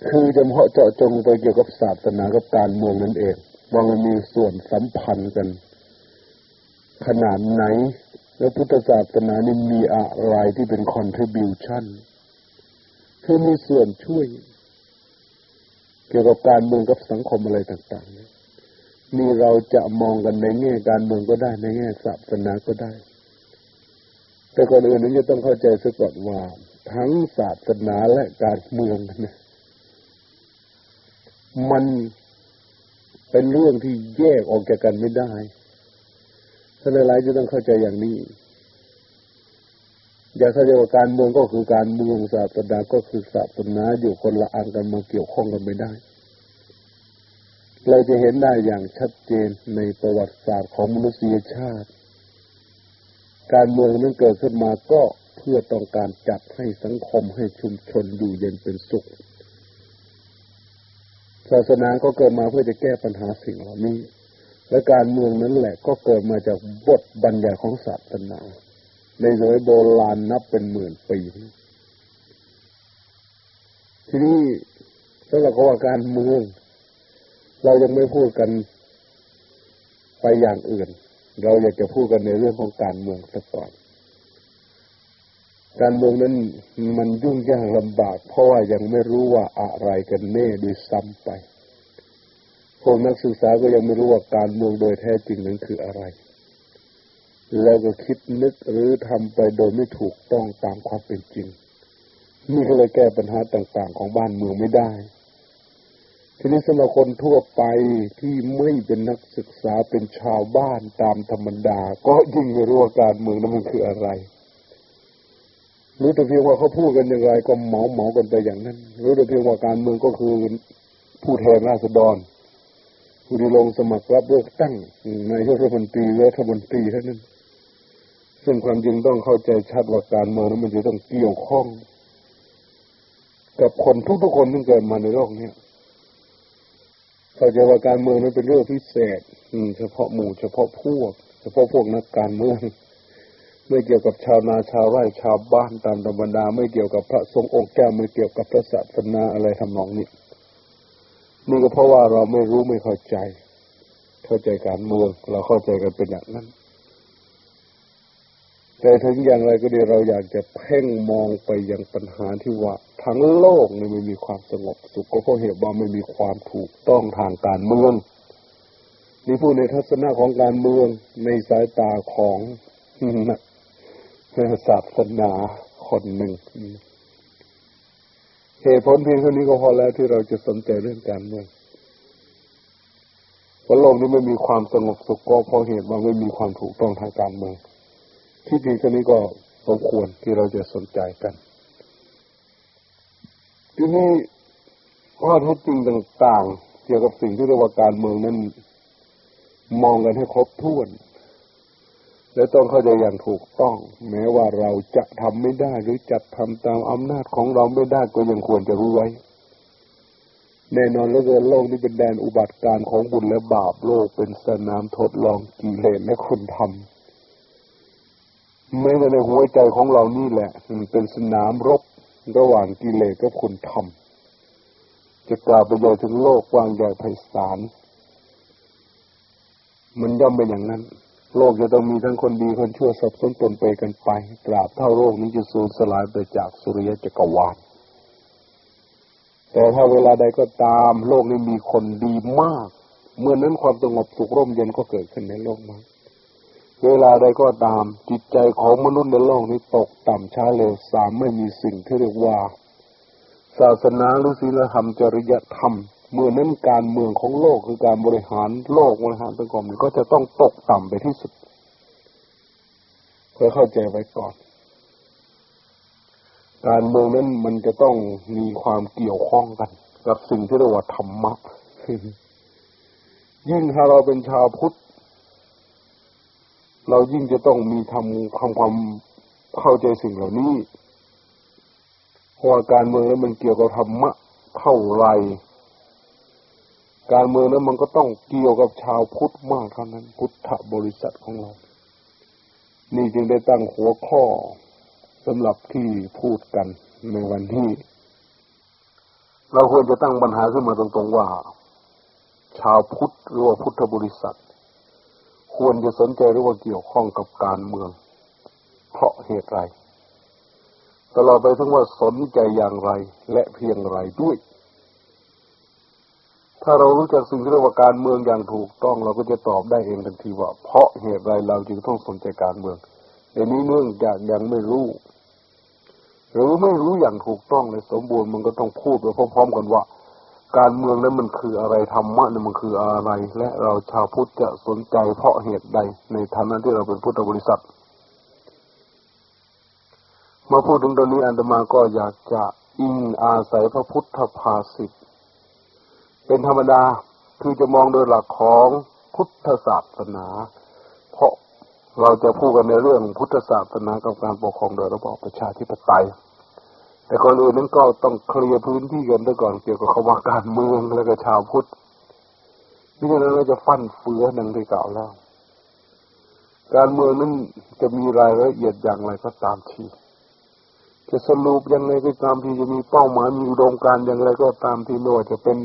คือจะเพาะเจาะจงไปเกี่ยวกับศาสนากับการเมืองนั่นเองว่ามันมีส่วนสัมพันธ์กัน ขนาดไหน แล้วพุทธศาสนานี่มีอะไรที่เป็น contribution คือมีส่วนช่วย เกี่ยวกับการเมืองกับสังคมอะไรต่างๆนี่ เราจะมองกันในแง่การเมืองก็ได้ในแง่ศาสนาก็ได้ แต่ก่อนอื่นนั้จะต้องเข้าใจสักก่อนว่า ทั้งศาสนาและการเมืองนี่ยมันเป็นเรื่องที่แยกออกจากกันไม่ได้ท่านหลายจะต้องเข้าใจอย่างนี้ อย่าเข้าใจว่าการเมืองก็คือการเมืองศาสนาก็คือศาสนาอยู่คนละอันกันมาเกี่ยวข้องกันไม่ได้ เราจะเห็นได้อย่างชัดเจนในประวัติศาสตร์ของมนุษยชาติ การเมืองนั้นเกิดขึ้นมาก็เพื่อต้องการจัดให้สังคมให้ชุมชนอยู่เย็นเป็นสุข ศาสนาก็เกิดมาเพื่อจะแก้ปัญหาสิ่งเหล่านี้ และการเมืองนั้นแหละก็เกิดมาจากบทบัญญัติของศาสนาในสมัยโบราณนับเป็นหมื่นปีทีนี้ถ้าเราก็ว่าการเมือง เรายังไม่พูดกันไปอย่างอื่น เราอยากจะพูดกันในเรื่องของการเมืองสักก่อน การเมืองนั้นมันยุ่งยากลำบาก เพราะว่ายังไม่รู้ว่าอะไรกันแน่ด้วยซ้ำไป พวกนักศึกษาก็ยังไม่รู้ว่าการเมืองโดยแท้จริงนั้นคืออะไร แล้วก็คิดนึกหรือทำไปโดยไม่ถูกต้องตามความเป็นจริงนี่ก็เลยแก้ปัญหาต่าง ๆ ของบ้านเมืองไม่ได้ ทีนี้สำหรับคนทั่วไปที่ไม่เป็นนักศึกษาเป็นชาวบ้านตามธรรมดา ก็ยิ่งไม่รู้ว่าการเมืองนั้นมันคืออะไรรู้แต่เพียงว่าเขาพูดกันอย่างไร ก็เหมาเหมากันไปอย่างนั้น รู้แต่เพียงว่าการเมืองก็คือผู้แทนราษฎรผู้ที่ลงสมัครรับเลือกตั้งในรัฐมนตรีรัฐมนตรีเท่านั้นซึ่งความจริงต้องเข้าใจชัดว่าการเมืองนั้นมันจะต้องเกี่ยวข้อง กับคนทุกๆคนที่เกิดมาในโลกนี้ เข้าใจว่าการเมืองนั้นเป็นเรื่องพิเศษเฉพาะหมู่เฉพาะพวก เฉพาะพวกนักการเมืองไม่เกี่ยวกับชาวนาชาวไร่ชาวบ้านตามธรรมดาไม่เกี่ยวกับพระทรงองค์แก้วไม่เกี่ยวกับพระศาสนาอะไรทำนองนี้นี่ก็เพราะว่าเราไม่รู้ไม่เข้าใจ เข้าใจการเมือง เราเข้าใจกันเป็นอย่างนั้น แต่ถึงอย่างไรก็ดีเราอยากจะเพ่งมองไปยังปัญหาที่ว่าทั้งโลกนี่ไม่มีความสงบสุขก็เพราะเหตุว่าไม่มีความถูกต้องทางการเมืองนี่พูดในทัศนะของการเมืองในสายตาของศาสนาคนหนึ่งเหตุผลเพียงเท่านี้ก็พอแล้วที่เราจะสนใจเรื่องการเมืองเพราะโลกนี้ไม่มีความสงบสุขก็เพราะเหตุว่าไม่มีความถูกต้องทางการเมือง ที่ดีท่านี้ก็สมควรที่เราจะสนใจกัน ทีนี้ข้อเท็จจริงต่าง ๆ เกี่ยวกับสิ่งที่เรียกว่าการเมืองนั้นมองกันให้ครบถ้วน และต้องเข้าใจอย่างถูกต้อง แม้ว่าเราจะทำไม่ได้หรือจัดทำตามอำนาจของเราไม่ได้ก็ยังควรจะรู้ไว้ แน่นอนแล้วเกินโลกนี้เป็นแดนอุบัติการของบุญและบาปโลกเป็นสนามทดลองกิเลสและคุณธรรม ไม่ในหัวใจของเรานี่แหละมันเป็นสนามรบระหว่างกิเลสกับคุณธรรมจะกล่าวไปใหญ่ถึงโลกกว้างใหญ่ไพศาลมันย่อมเป็นอย่างนั้น โลกจะต้องมีทั้งคนดีคนชั่วสับสนตนไปกันไปตราบเท่าโลกนี้จะสูญสลายไปจากสุริยจักรวาลแต่ถ้าเวลาใดก็ตาม โลกนี้มีคนดีมาก เมื่อนั้นความสงบสุขร่มเย็นก็เกิดขึ้นในโลกมาก เวลาใดก็ตาม จิตใจของมนุษย์ในโลกนี้ตกต่ำช้าเร็วสามไม่มีสิ่งที่เรียกว่า ศาสนาหรือศีลธรรมจริยธรรม เมื่อนั้นการเมืองของโลกคือการบริหารโลกบริหารสังคมก็จะต้องตกต่ำไปที่สุดเพื่อเข้าใจไว้ก่อน การเมืองนั้นมันจะต้องมีความเกี่ยวข้องกัน กับสิ่งที่เรียกว่าธรรมะยิ่งถ้าเราเป็นชาวพุทธ เรายิ่งจะต้องมีทำความความเข้าใจสิ่งเหล่านี้เพราะการเมืองนั้นมันเกี่ยวกับธรรมะเท่าไร การเมืองนั้นมันก็ต้องเกี่ยวกับชาวพุทธมากเท่านั้น พุทธบริษัทของเรา นี่จึงได้ตั้งหัวข้อสำหรับที่พูดกันในวันที่เราควรจะตั้งปัญหาขึ้นมาตรงๆว่า ชาวพุทธหรือว่าพุทธบริษัท ควรจะสนใจหรือว่าเกี่ยวข้องกับการเมือง เพราะเหตุไร ตลอดไปทั้งว่าสนใจอย่างไรและเพียงไรด้วย ถ้าเรารู้จักสิ่งที่เรียกว่าการเมืองอย่างถูกต้องเราก็จะตอบได้เองทันทีว่า เพราะเหตุไรเราจึงต้องสนใจการเมืองแต่นี้เนื่องจากยังไม่รู้หรือไม่รู้อย่างถูกต้องในสมบูรณ์มันก็ต้องพูดไปพร้อมๆกันว่า การเมืองนั้นมันคืออะไรธรรมะนั้นมันคืออะไร และเราชาวพุทธจะสนใจเพราะเหตุใด ในฐานะที่เราเป็นพุทธบริษัทมาพูดถึงตรงนี้อันตมาก็อยากจะอิงอาศัยพระพุทธภาษิตเป็นธรรมดาคือจะมองโดยหลักของพุทธศาสนา เพราะเราจะพูดกันในเรื่องพุทธศาสนากับการปกครองโดยระบอบประชาธิปไตย แต่ก่อนอื่นนั้นก็ต้องเคลียร์พื้นที่กันด้วยก่อนเกี่ยวกับคำว่าการเมืองแล้วก็ชาวพุทธนี่นั้นเราจะฟันเฟือหนังที่กล่าวแล้ว การเมืองนั้นจะมีรายละเอียดอย่างไรก็ตามทีจะสรุปยังไงก็ตามที่จะมีเป้าหมายมีอุดมการอย่างไรก็ตามที่ไม่ว่าจะเป็น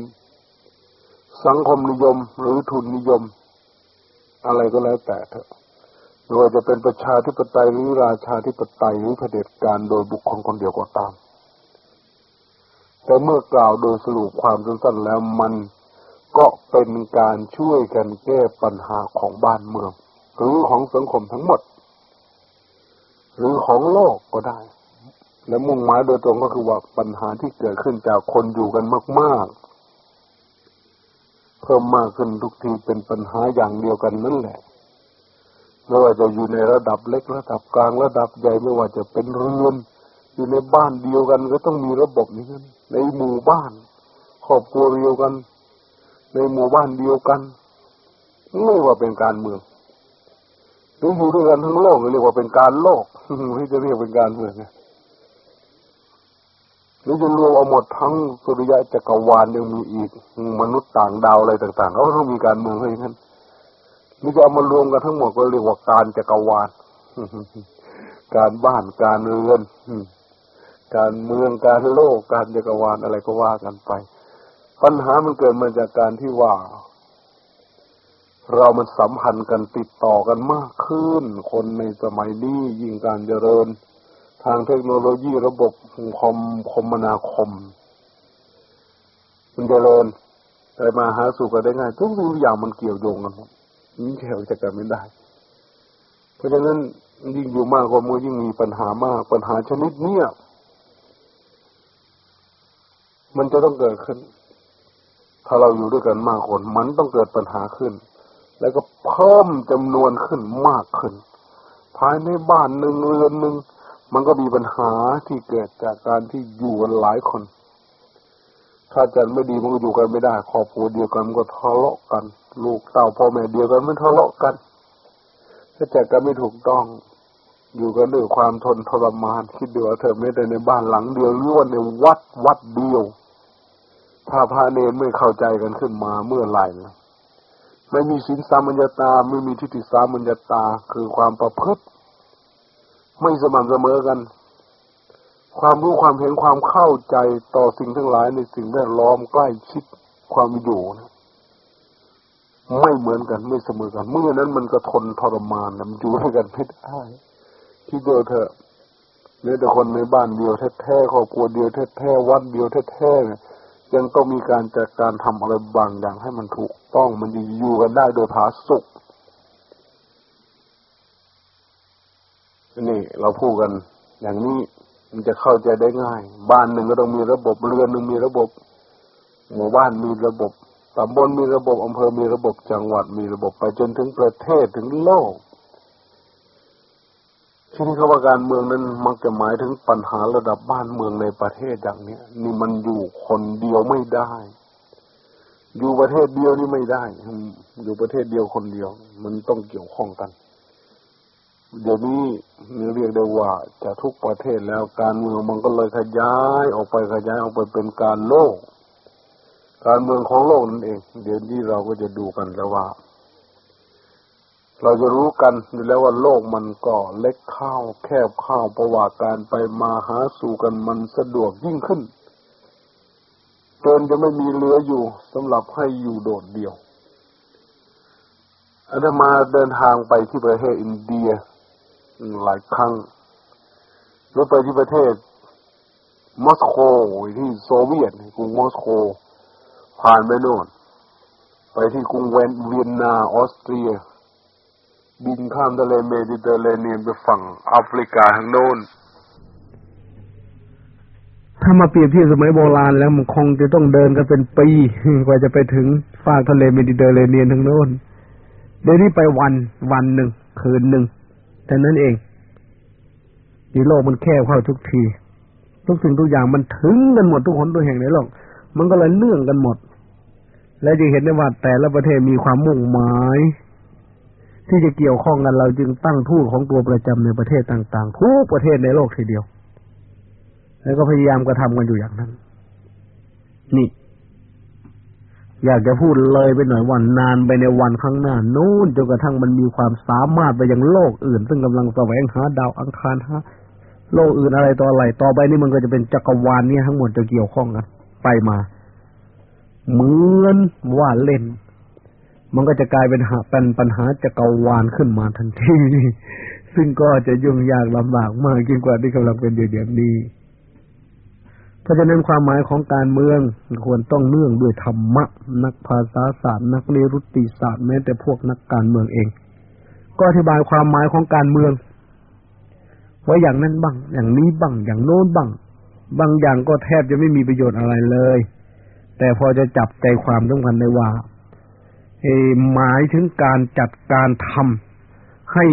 สังคมนิยมหรือทุนนิยม อะไรก็แล้วแต่เถอะไม่ว่าจะเป็นประชาธิปไตยหรือราชาธิปไตยหรือเผด็จการโดยบุคคลคนเดียวก็ตาม แต่เมื่อกล่าวโดยสรุปความสั้นๆแล้วมันก็เป็นการช่วยกันแก้ปัญหาของบ้านเมือง หรือของสังคมทั้งหมด หรือของโลกก็ได้ และมุ่งหมายโดยตรงก็คือว่าปัญหาที่เกิดขึ้นจากคนอยู่กันมากๆ เพิ่มมากขึ้นทุกทีเป็นปัญหาอย่างเดียวกันนั่นแหละไม่ว่าจะอยู่ในระดับเล็กระดับกลางระดับใหญ่ไม่ว่าจะเป็นเรือน อยู่ในบ้านเดียวกันก็ต้องมีระบบนี้กันในหมู่บ้านครอบครัวเดียวกัน ในหมู่บ้านเดียวกันไม่ว่าเป็นการเมืองหรืออยู่ด้วยกันทั้งโลกเรียกว่าเป็นการโลกที่จะเรียกเป็นการเมืองหรือจะรวมเอาหมดทั้งสุริยะจักรวาลยังมีอีกมนุษย์ต่างดาวอะไรต่างๆเขาต้องมีการเมืองให้ท่านนี่จะเอามารวมกันทั้งหมดก็เรียกว่าการจักรวาลการบ้านการเรือน การเมืองการโลกการจักรวาลอะไรก็ว่ากันไป ปัญหามันเกิดมาจากการที่ว่า เรามันสัมพันธ์กันติดต่อกันมากขึ้น คนในสมัยนี้ยิ่งการเจริญ ทางเทคโนโลยีระบบคอมคมนาคม มันเจริญไปมาหาสู่กันได้ง่ายทุกอย่างมันเกี่ยวโยงกันหมดนี่แค่จะกันไม่ได้ เพราะฉะนั้นยิ่งอยู่มากกว่ามือยิ่งมีปัญหามาก ปัญหาชนิดเนี้ย มันจะต้องเกิดขึ้น ถ้าเราอยู่ด้วยกันมากคนมันต้องเกิดปัญหาขึ้น แล้วก็เพิ่มจำนวนขึ้นมากขึ้น ภายในบ้านหนึ่งเรือนหนึ่งมันก็มีปัญหาที่เกิดจากการที่อยู่กันหลายคน ถ้าจันไม่ดีมันก็อยู่กันไม่ได้ครอบครัวเดียวกันมันก็ทะเลาะกัน ลูกเต่าพ่อแม่เดียวกันมันทะเลาะกัน ถ้าจัดกันไม่ถูกต้องอยู่กันด้วยความทนทรมานคิดดูว่าเธอไม่ได้ในบ้านหลังเดียวหรือว่าในวัดวัดเดียว ถ้าพระเนรไม่เข้าใจกันขึ้นมาเมื่อไหร่นะไม่มีสินสามัญญาตา ไม่มีทิฏฐิสามัญญาตา คือความประพฤติ ไม่สม่ำเสมอกัน ความรู้ความเห็นความเข้าใจต่อสิ่งทั้งหลายในสิ่งแวดล้อมใกล้ชิดความอยู่นะไม่เหมือนกันไม่เสมอกัน เมื่อนั้นมันก็ทนทรมานมันอยู่ด้วยกันไม่ได้ที่เดียวเถอะเนื้อแต่คนในบ้านเดียวแท้ๆครอบครัวเดียวแท้ๆวัดเดียวแท้ๆ ยังต้องมีการจัดการทำอะไรบางอย่างให้มันถูกต้องมันอยู่กันได้โดยผาสุกนี่เราพูดกัน อย่างนี้มันจะเข้าใจได้ง่าย บ้านหนึ่งก็ต้องมีระบบเรือนหนึ่งมีระบบ หมู่บ้านมีระบบตำบลมีระบบอำเภอมีระบบจังหวัดมีระบบไปจนถึงประเทศถึงโลก ที่นี่เขาว่าการเมืองนั้นมักจะหมายถึงปัญหาระดับบ้านเมืองในประเทศอย่างนี้นี่มันอยู่คนเดียวไม่ได้ อยู่ประเทศเดียวนี่ไม่ได้อยู่ประเทศเดียวคนเดียว มันต้องเกี่ยวข้องกัน เดี๋ยวนี้เรียกได้ว่าจะทุกประเทศแล้วการเมืองมันก็เลยขยายออกไปขยายออกไปเป็นการโลก การเมืองของโลกนั่นเอง เดี๋ยวนี้เราก็จะดูกันแล้วว่า เราจะรู้กันอยู่แล้วว่าโลกมันก็เล็กข้าวแคบข้าวประวัติการไปมาหาสู่กันมันสะดวกยิ่งขึ้นจนจะไม่มีเหลืออยู่สำหรับให้อยู่โดดเดี่ยวอาตมาเดินทางไปที่ประเทศอินเดีย หลายครั้งแล้วไปที่ประเทศมอสโกที่โซเวียตกรุงมอสโก ผ่านไปโน่นไปที่กรุงเวนเวียนนาออสเตรีย บินข้ามทะเลเมดิเตอร์เรเนียนไปฝั่งแอฟริกาทางโน้น ถ้ามาเปรียบเทียบสมัยโบราณแล้วมันคงจะต้องเดินกันเป็นปีกว่าจะไปถึงฝากทะเลเมดิเตอร์เรเนียนทางโน้น เดี๋ยวนี้ไปวันวันหนึ่งคืนหนึ่งแต่นั้นเองที่โลกมันแคบเข้าทุกที ทุกสิ่งทุกอย่างมันถึงกันหมดทุกคนทุกแห่งในโลก มันก็เลยเนื่องกันหมด และจะเห็นได้ว่าแต่ละประเทศมีความมุ่งหมาย ที่จะเกี่ยวข้องกันเราจึงตั้งทูตของตัวประจำในประเทศต่างๆทุกประเทศในโลกทีเดียว แล้วก็พยายามกระทำกันอยู่อย่างนั้น นี่ อยากจะพูดเลยไปหน่อยวันนานไปในวันข้างหน้านู้นจนกระทั่งมันมีความสามารถไปยังโลกอื่น ซึ่งกำลังแสวงหาดาวอังคารฮะโลกอื่นอะไรต่ออะไรต่อไปนี่มันก็จะเป็นจักรวาลนี้ทั้งหมดจะเกี่ยวข้องกันไปมา เหมือนว่าเล่น มันก็จะกลายเป็นหาเป็นปัญหาจะเกาวานขึ้นมาทันที ซึ่งก็จะยุ่งยากลำบากมากยิ่งกว่าที่กำลังเป็นอยู่เดี๋ยวนี้ เพราะฉะนั้นความหมายของการเมืองควรต้องเนื่องด้วยธรรมะ นักภาษาศาสตร์ นักนิรุตติศาสตร์แม้แต่พวกนักการเมืองเอง ก็อธิบายความหมายของการเมืองไว้อย่างนั้นบ้าง อย่างนี้บ้าง อย่างโน้นบ้าง บางอย่างก็แทบจะไม่มีประโยชน์อะไรเลย แต่พอจะจับใจความต้องกันได้ว่า หมายถึงการจัดการทำให้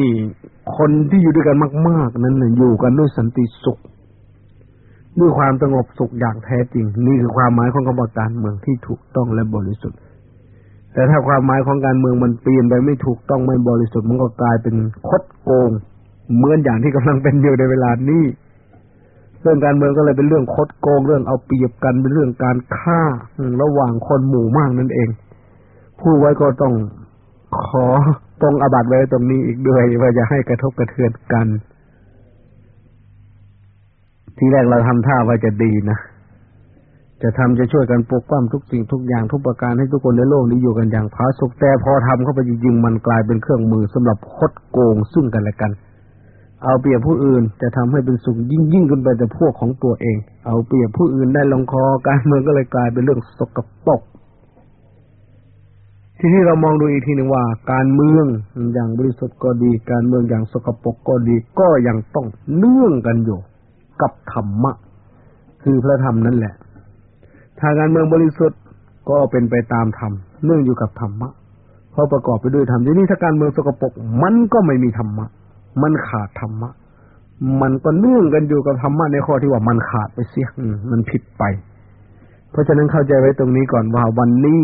คนที่อยู่ด้วยกันมาก ๆ นั้นอยู่กันด้วยสันติสุข ด้วยความสงบสุขอย่างแท้จริง นี่คือความหมายของคำว่าการเมืองที่ถูกต้องและบริสุทธิ์ แต่ถ้าความหมายของการเมืองมันเปลี่ยนไปไม่ถูกต้องไม่บริสุทธิ์มันก็กลายเป็นคดโกง เหมือนอย่างที่กำลังเป็นอยู่ในเวลานี้เรื่องการเมืองก็เลยเป็นเรื่องคดโกงเรื่องเอาเปรียบกันเป็นเรื่องการฆ่าระหว่างคนหมู่มากนั่นเอง ผู้ไว้ก็ต้องขอตรงอบัตไว้ตรงนี้อีกด้วยว่าจะให้กระทบกระเทือนกัน ทีแรกเราทำท่าว่าจะดีนะจะทำจะช่วยกันปกป้องทุกสิ่งทุกอย่างทุกประการให้ทุกคนในโลกนี้อยู่กันอย่างผาสุกแต่พอทำเข้าไปจริงๆมันกลายเป็นเครื่องมือสำหรับคดโกงซึ่งกันและกัน เอาเปรียบผู้อื่นจะทำให้เป็นสุขยิ่งยิ่งขึ้นไปแต่พวกของตัวเอง เอาเปรียบผู้อื่นได้ลงคอการเมืองก็เลยกลายเป็นเรื่องสกปรก ทีนี้เรามองดูอีกทีหนึ่งว่า การเมืองอย่างบริสุทธิ์ก็ดี การเมืองอย่างสกปรกก็ดี ก็ยังต้องเนื่องกันอยู่ กับธรรมะ คือพระธรรมนั่นแหละ ถ้าการเมืองบริสุทธิ์ก็เป็นไปตามธรรมเนื่องอยู่กับธรรมะเพราะประกอบไปด้วยธรรมทีนี้ถ้าการเมืองสกปรกมันก็ไม่มีธรรมะ มันขาดธรรมะ มันก็เนื่องกันอยู่กับธรรมะในข้อที่ว่ามันขาดไปเสียมันผิดไป เพราะฉะนั้นเข้าใจไว้ตรงนี้ก่อนว่าวันนี้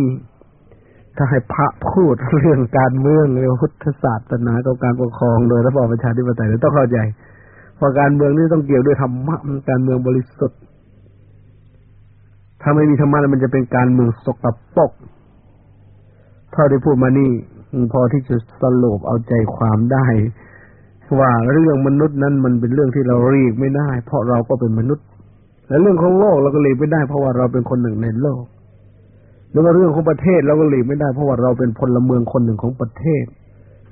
ถ้าให้พระพูดเรื่องการเมืองเรื่องพุทธศาสนากับการปกครองโดยระบอบประชาธิปไตยต้องเข้าใจเพราะการเมืองนี่ต้องเกี่ยวด้วยธรรมะการเมืองบริสุทธิ์ ถ้าไม่มีธรรมะมันจะเป็นการเมืองสกปรกเท่าที่พูดมานี่พอที่จะสรุปเอาใจความได้ ว่าเรื่องมนุษย์นั้นมันเป็นเรื่องที่เราเรียกไม่ได้ เพราะเราก็เป็นมนุษย์ และเรื่องของโลกเราก็เรียกไม่ได้เพราะว่าเราเป็นคนหนึ่งในโลก แล้วก็เรื่องของประเทศเราก็หลีกไม่ได้เพราะว่าเราเป็นพลเมืองคนหนึ่งของประเทศ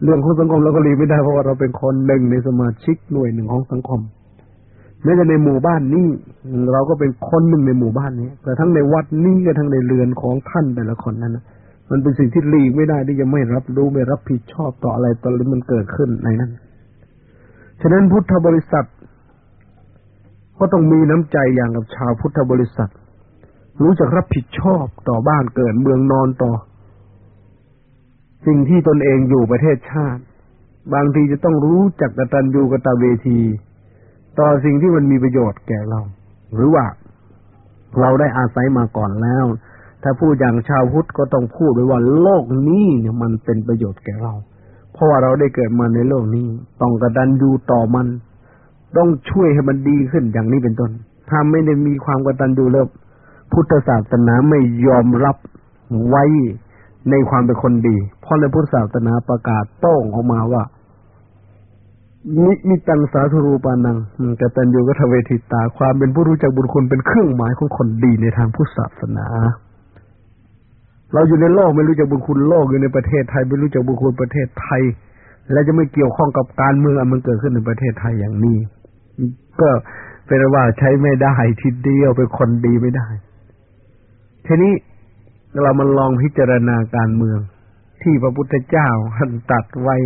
เรื่องของสังคมเราก็หลีกไม่ได้เพราะว่าเราเป็นคนหนึ่งในสมาชิกหน่วยหนึ่งของสังคมแม้แต่ในหมู่บ้านนี้ เราก็เป็นคนหนึ่งในหมู่บ้านนี้แต่ทั้งในวัดนี้ก็ทั้งในเรือนของท่านแต่ละคนนั้นมันเป็นสิ่งที่หลีกไม่ได้ที่จะไม่รับรู้ไม่รับผิดชอบต่ออะไรต่ออะไรมันเกิดขึ้นในนั้น ฉะนั้นพุทธบริษัท ก็ต้องมีน้ำใจอย่างกับชาวพุทธบริษัท รู้จักรับผิดชอบต่อบ้านเกิดเมืองนอนต่อ สิ่งที่ตนเองอยู่ประเทศชาติ บางทีจะต้องรู้จักกตัญญูกตเวที ต่อสิ่งที่มันมีประโยชน์แก่เรา หรือว่าเราได้อาศัยมาก่อนแล้ว ถ้าพูดอย่างชาวพุทธก็ต้องพูดไว้ว่าโลกนี้เนี่ยมันเป็นประโยชน์แก่เรา เพราะว่าเราได้เกิดมาในโลกนี้ ต้องกระดันยูต่อมัน ต้องช่วยให้มันดีขึ้นอย่างนี้เป็นต้นถ้าไม่ได้มีความกระตันยูแล้ว พุทธศาสนาไม่ยอมรับไว้ในความเป็นคนดี เพราะในพุทธศาสนาประกาศโต้งออกมาว่ามิมิตังสาธุรูปานังกตัญญูกทเวทิตา ความเป็นผู้รู้จักบุญคุณเป็นเครื่องหมายของคนดีในทางพุทธศาสนา เราอยู่ในโลกไม่รู้จักบุญคุณโลกอยู่ในประเทศไทยไม่รู้จักบุญคุณประเทศไทย และจะไม่เกี่ยวข้องกับการเมืองมันเกิดขึ้นในประเทศไทยอย่างนี้ ก็เป็นว่าใช้ไม่ได้ทีเดียวเป็นคนดีไม่ได้ ทีนี้เรามาลองพิจารณาการเมือง ที่พระพุทธเจ้าท่านตัดไว้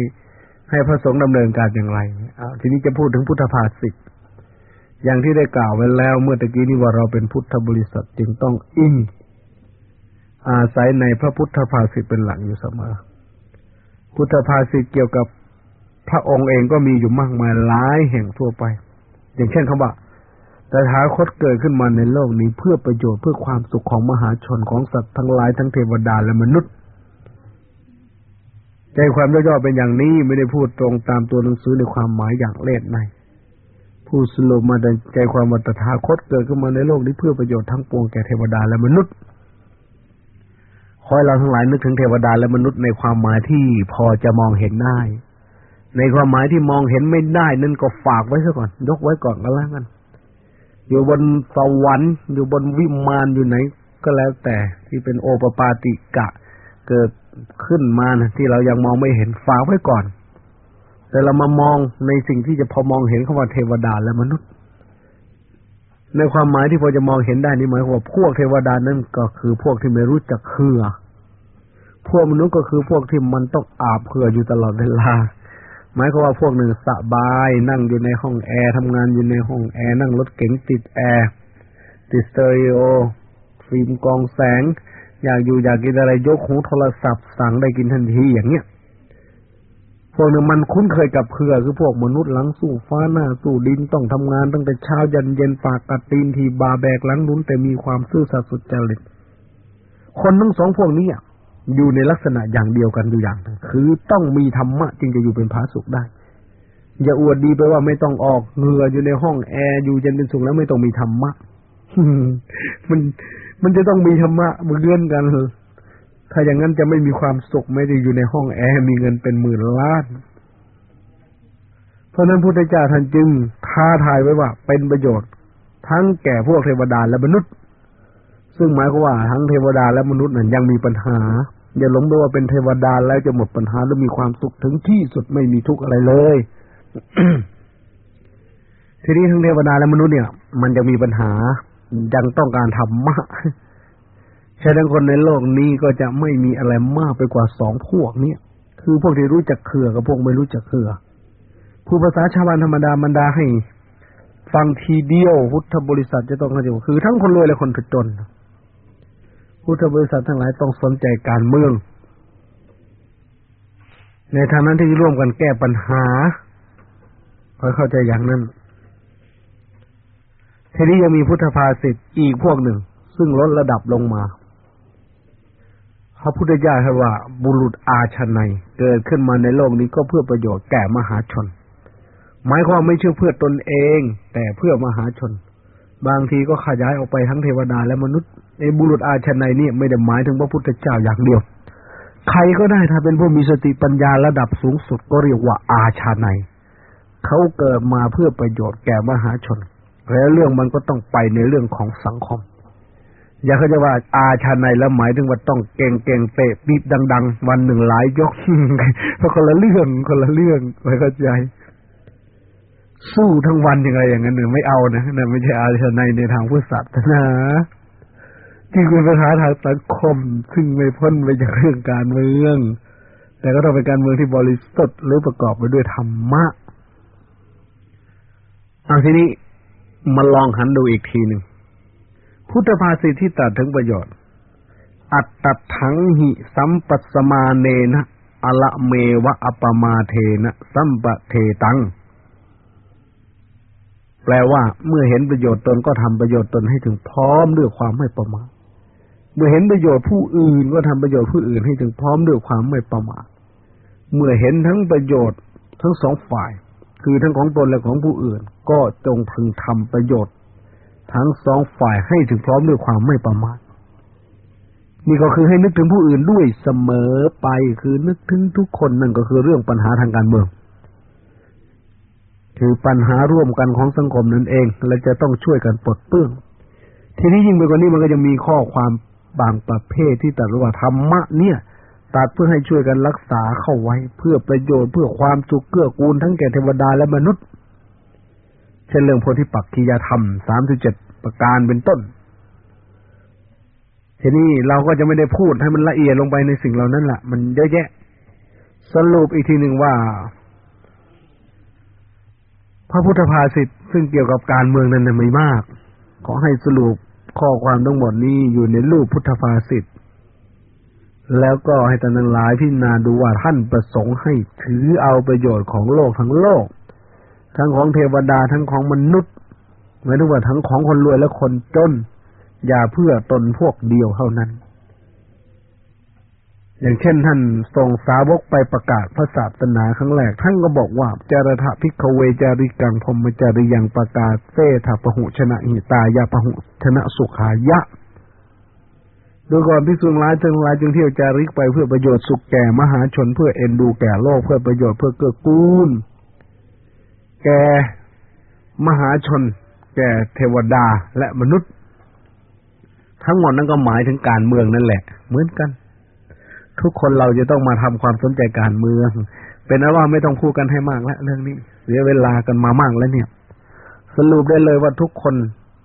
ให้พระสงฆ์ดำเนินการอย่างไรเอาทีนี้จะพูดถึงพุทธภาษิตอย่างที่ได้กล่าวไว้แล้ว เมื่อตะกี้นี้ว่าเราเป็นพุทธบริษัทจึงต้องอิงอาศัยในพระพุทธภาษิตเป็นหลักอยู่เสมอ พุทธภาษิตเกี่ยวกับพระองค์เองก็มีอยู่มากมายหลายแห่งทั่วไป อย่างเช่นคำว่า แต่ถาคตเกิดขึ้นมาในโลกนี้เพื่อประโยชน์เพื่อความสุขของมหาชนของสัตว์ทั้งหลายทั้งเทวดาและมนุษย์ใจความย่อๆเป็นอย่างนี้ไม่ได้พูดตรงตามตัวหนังสือในความหมายอย่างเล็ดในผู้สรุปมาใจความวัตถาคตเกิดขึ้นมาในโลกนี้เพื่อประโยชน์ทั้งปวงแก่เทวดาและมนุษย์คอยเราทั้งหลายนึกถึงเทวดาและมนุษย์ในความหมายที่พอจะมองเห็นได้ ในความหมายที่มองเห็นไม่ได้นั่นก็ฝากไว้ซะก่อน ยกไว้ก่อนก็แล้วกัน อยู่บนสวรรค์อยู่บนวิมานอยู่ไหน ก็แล้วแต่ที่เป็นโอปปาติกะ เกิดขึ้นมานะที่เรายังมองไม่เห็นฝากไว้ก่อน แต่เรามามองในสิ่งที่จะพอมองเห็นเข้ามาเทวดาและมนุษย์ ในความหมายที่พอจะมองเห็นได้นี่หมายความว่าพวกเทวดานั่นก็คือพวกที่ไม่รู้จักเหงื่อพวกมนุษย์ก็คือพวกที่มันต้องอาบเหงื่ออยู่ตลอดเวลา หมายความว่าพวกหนึ่งสบาย นั่งอยู่ในห้องแอร์ทำงานอยู่ในห้องแอร์นั่งรถเก๋งติดแอร์ติดสเตอริโอฟิล์มกรองแสง อยากอยู่อยากกินอะไรยกหูโทรศัพท์ สั่งได้กินทันทีอย่างเนี้ยพวกนึงมันคุ้นเคยกับเหงื่อคือพวกมนุษย์หลังสู้ฟ้าหน้าสู้ดินต้องทำงานตั้งแต่เช้ายันเย็นปากกัดตีนถีบบ่าแบกหลังหนุนแต่มีความซื่อสัตย์สุจริตคนทั้งสองพวกนี้อ อยู่ในลักษณะอย่างเดียวกันอยู่อย่างคือต้องมีธรรมะจึงจะอยู่เป็นผาสุกได้ อย่าอวดดีไปว่าไม่ต้องออกเหงื่ออยู่ในห้องแอร์อยู่เย็นเป็นสุขแล้วไม่ต้องมีธรรมะมันมันจะต้องมีธรรมะมือเงื่อนกันถ้าอย่างนั้นจะไม่มีความสุขไม่ได้อยู่ในห้องแอร์มีเงินเป็นหมื่นล้าน เพราะนั้นพุทธเจ้าท่านจึงท้าทายไว้ว่าเป็นประโยชน์ ทั้งแก่พวกเทวดาและมนุษย์ ซึ่งหมายความว่าทั้งเทวดาและมนุษย์นั้นยังมีปัญหา อย่าหลงไปว่าเป็นเทวดาแล้วจะหมดปัญหาหรือมีความสุขถึงที่สุดไม่มีทุกข์อะไรเลยทีนี้ทั้งเทวดาและมนุษย์เนี่ย มันจะมีปัญหายังต้องการธรรมะฉะนั้นคนในโลกนี้ก็จะไม่มีอะไรมากไปกว่าสองพวกนี้คือพวกที่รู้จักเขื่อกับพวกไม่รู้จักเขื่อผู้ภาษาชาวบ้านธรรมดามันดาให้ ฟังทีเดียวพุทธบริษัทจะต้องเข้าใจว่าคือทั้งคนรวยและคนจน พุทธบริษัททั้งหลายต้องสนใจการเมือง ในทางนั้นที่ร่วมกันแก้ปัญหาคอเข้าใจอย่างนั้นทีนี้ยังมีพุทธภาษิตอีกพวกหนึ่ง ซึ่งลดระดับลงมาพระพุทธเจ้าให้ว่า บุรุษอาชนัยเกิดขึ้นมาในโลกนี้ก็เพื่อประโยชน์แก่มหาชน หมายความไม่ใช่เพื่อตนเอง แต่เพื่อมหาชน บางทีก็ขยายออกไปทั้งเทวดาและมนุษย์ ในบุรุษอาชนัยนี่ไม่ได้หมายถึงพระพุทธเจ้าอย่างเดียว ใครก็ได้ถ้าเป็นผู้มีสติปัญญาระดับสูงสุดก็เรียกว่าอาชานัยเขาเกิดมาเพื่อประโยชน์แก่มหาชน แล้วเรื่องมันก็ต้องไปในเรื่องของสังคม อย่าเขาจะว่าอาชาในแล้วหมายถึงว่าต้องเก่งเก่งเตะปีดดัง ๆ วันหนึ่งหลายยกเพราะคนละเรื่องคนละเรื่องไม่เข้าใจสู้ทั้งวันยังไงอย่างนั้นหนึ่งไม่เอานะนั่นไม่ใช่อาชาในในทางพุทธศาสนา ที่เป็นปัญหาทางสังคม ซึ่งไม่พ้นไปจากเรื่องการเมือง แต่ก็ต้องเป็นการเมืองที่บริสุทธิ์หรือประกอบไปด้วยธรรมะเอาทีนี้มาลองหันดูอีกทีหนึ่งพุทธภาษิตที่ตัดถึงประโยชน์ อัตตถังหิสัมปัสมาเนนะอละเมวะอปมาเทนะสัมปะเทตัง แปลว่าเมื่อเห็นประโยชน์ตนก็ทำประโยชน์ตนให้ถึงพร้อมด้วยความไม่ประมาท เมื่อเห็นประโยชน์ผู้อื่นก็ทำประโยชน์ผู้อื่นให้ถึงพร้อมด้วยความไม่ประมาท เมื่อเห็นทั้งประโยชน์ทั้งสองฝ่าย คือทั้งของตนและของผู้อื่น ก็จงพึงทำประโยชน์ ทั้งสองฝ่ายให้ถึงพร้อมด้วยความไม่ประมาทนี่ก็คือให้นึกถึงผู้อื่นด้วยเสมอไปคือนึกถึงทุกคนนั่นก็คือเรื่องปัญหาทางการเมือง คือปัญหาร่วมกันของสังคมนั่นเองและจะต้องช่วยกันปลดเปลื้อง ทีนี้ยิ่งไปกว่านี้มันก็จะมีข้อความ บางประเภทที่ตรัสว่าธรรมะเนี่ยตัดเพื่อให้ช่วยกันรักษาเข้าไว้เพื่อประโยชน์เพื่อความสุขเกื้อกูลทั้งแก่เทวดาและมนุษย์ เช่นเรื่องโพธิปักขิยธรรมสามสิบเจ็ดประการเป็นต้น ทีนี้เราก็จะไม่ได้พูดให้มันละเอียดลงไปในสิ่งเหล่านั้นแหละมันเยอะแยะ สรุปอีกทีหนึ่งว่า พระพุทธภาษิตซึ่งเกี่ยวกับการเมืองนั้นไม่มาก ขอให้สรุป ข้อความทั้งหมดนี้อยู่ในรูปพุทธภาษิตแล้วก็ให้ท่านทั้งหลายพิจารณาดูว่าท่านประสงค์ให้ถือเอาประโยชน์ของโลกทั้งโลก ทั้งของเทวดาทั้งของมนุษย์ไม่ต้องว่าทั้งของคนรวยและคนจน อย่าเพื่อตนพวกเดียวเท่านั้น อย่างเช่นท่านส่งสาวกไปประกาศพระศาสนาครั้งแรก ท่านก็บอกว่าจารถะพิกเวจาริกังพมจาริยังประกาศเสถาปหุชนะหิตายาปหุชนะสุขายะโดยก่อนพิสุงร้ายทั้งหลายจึงเที่ยวจาริกไปเพื่อประโยชน์สุขแก่มหาชนเพื่อเอ็นดูแก่โลกเพื่อประโยชน์เพื่อเกื้อกูล แก่มหาชน แก่เทวดาและมนุษย์ ทั้งหมดนั้นก็หมายถึงการเมืองนั่นแหละ เหมือนกัน ทุกคนเราจะต้องมาทำความสนใจการเมือง เป็นนั้นว่าไม่ต้องพูดกันให้มากแล้วเรื่องนี้เสียเวลากันมามากแล้วเนี่ย สรุปได้เลยว่าทุกคน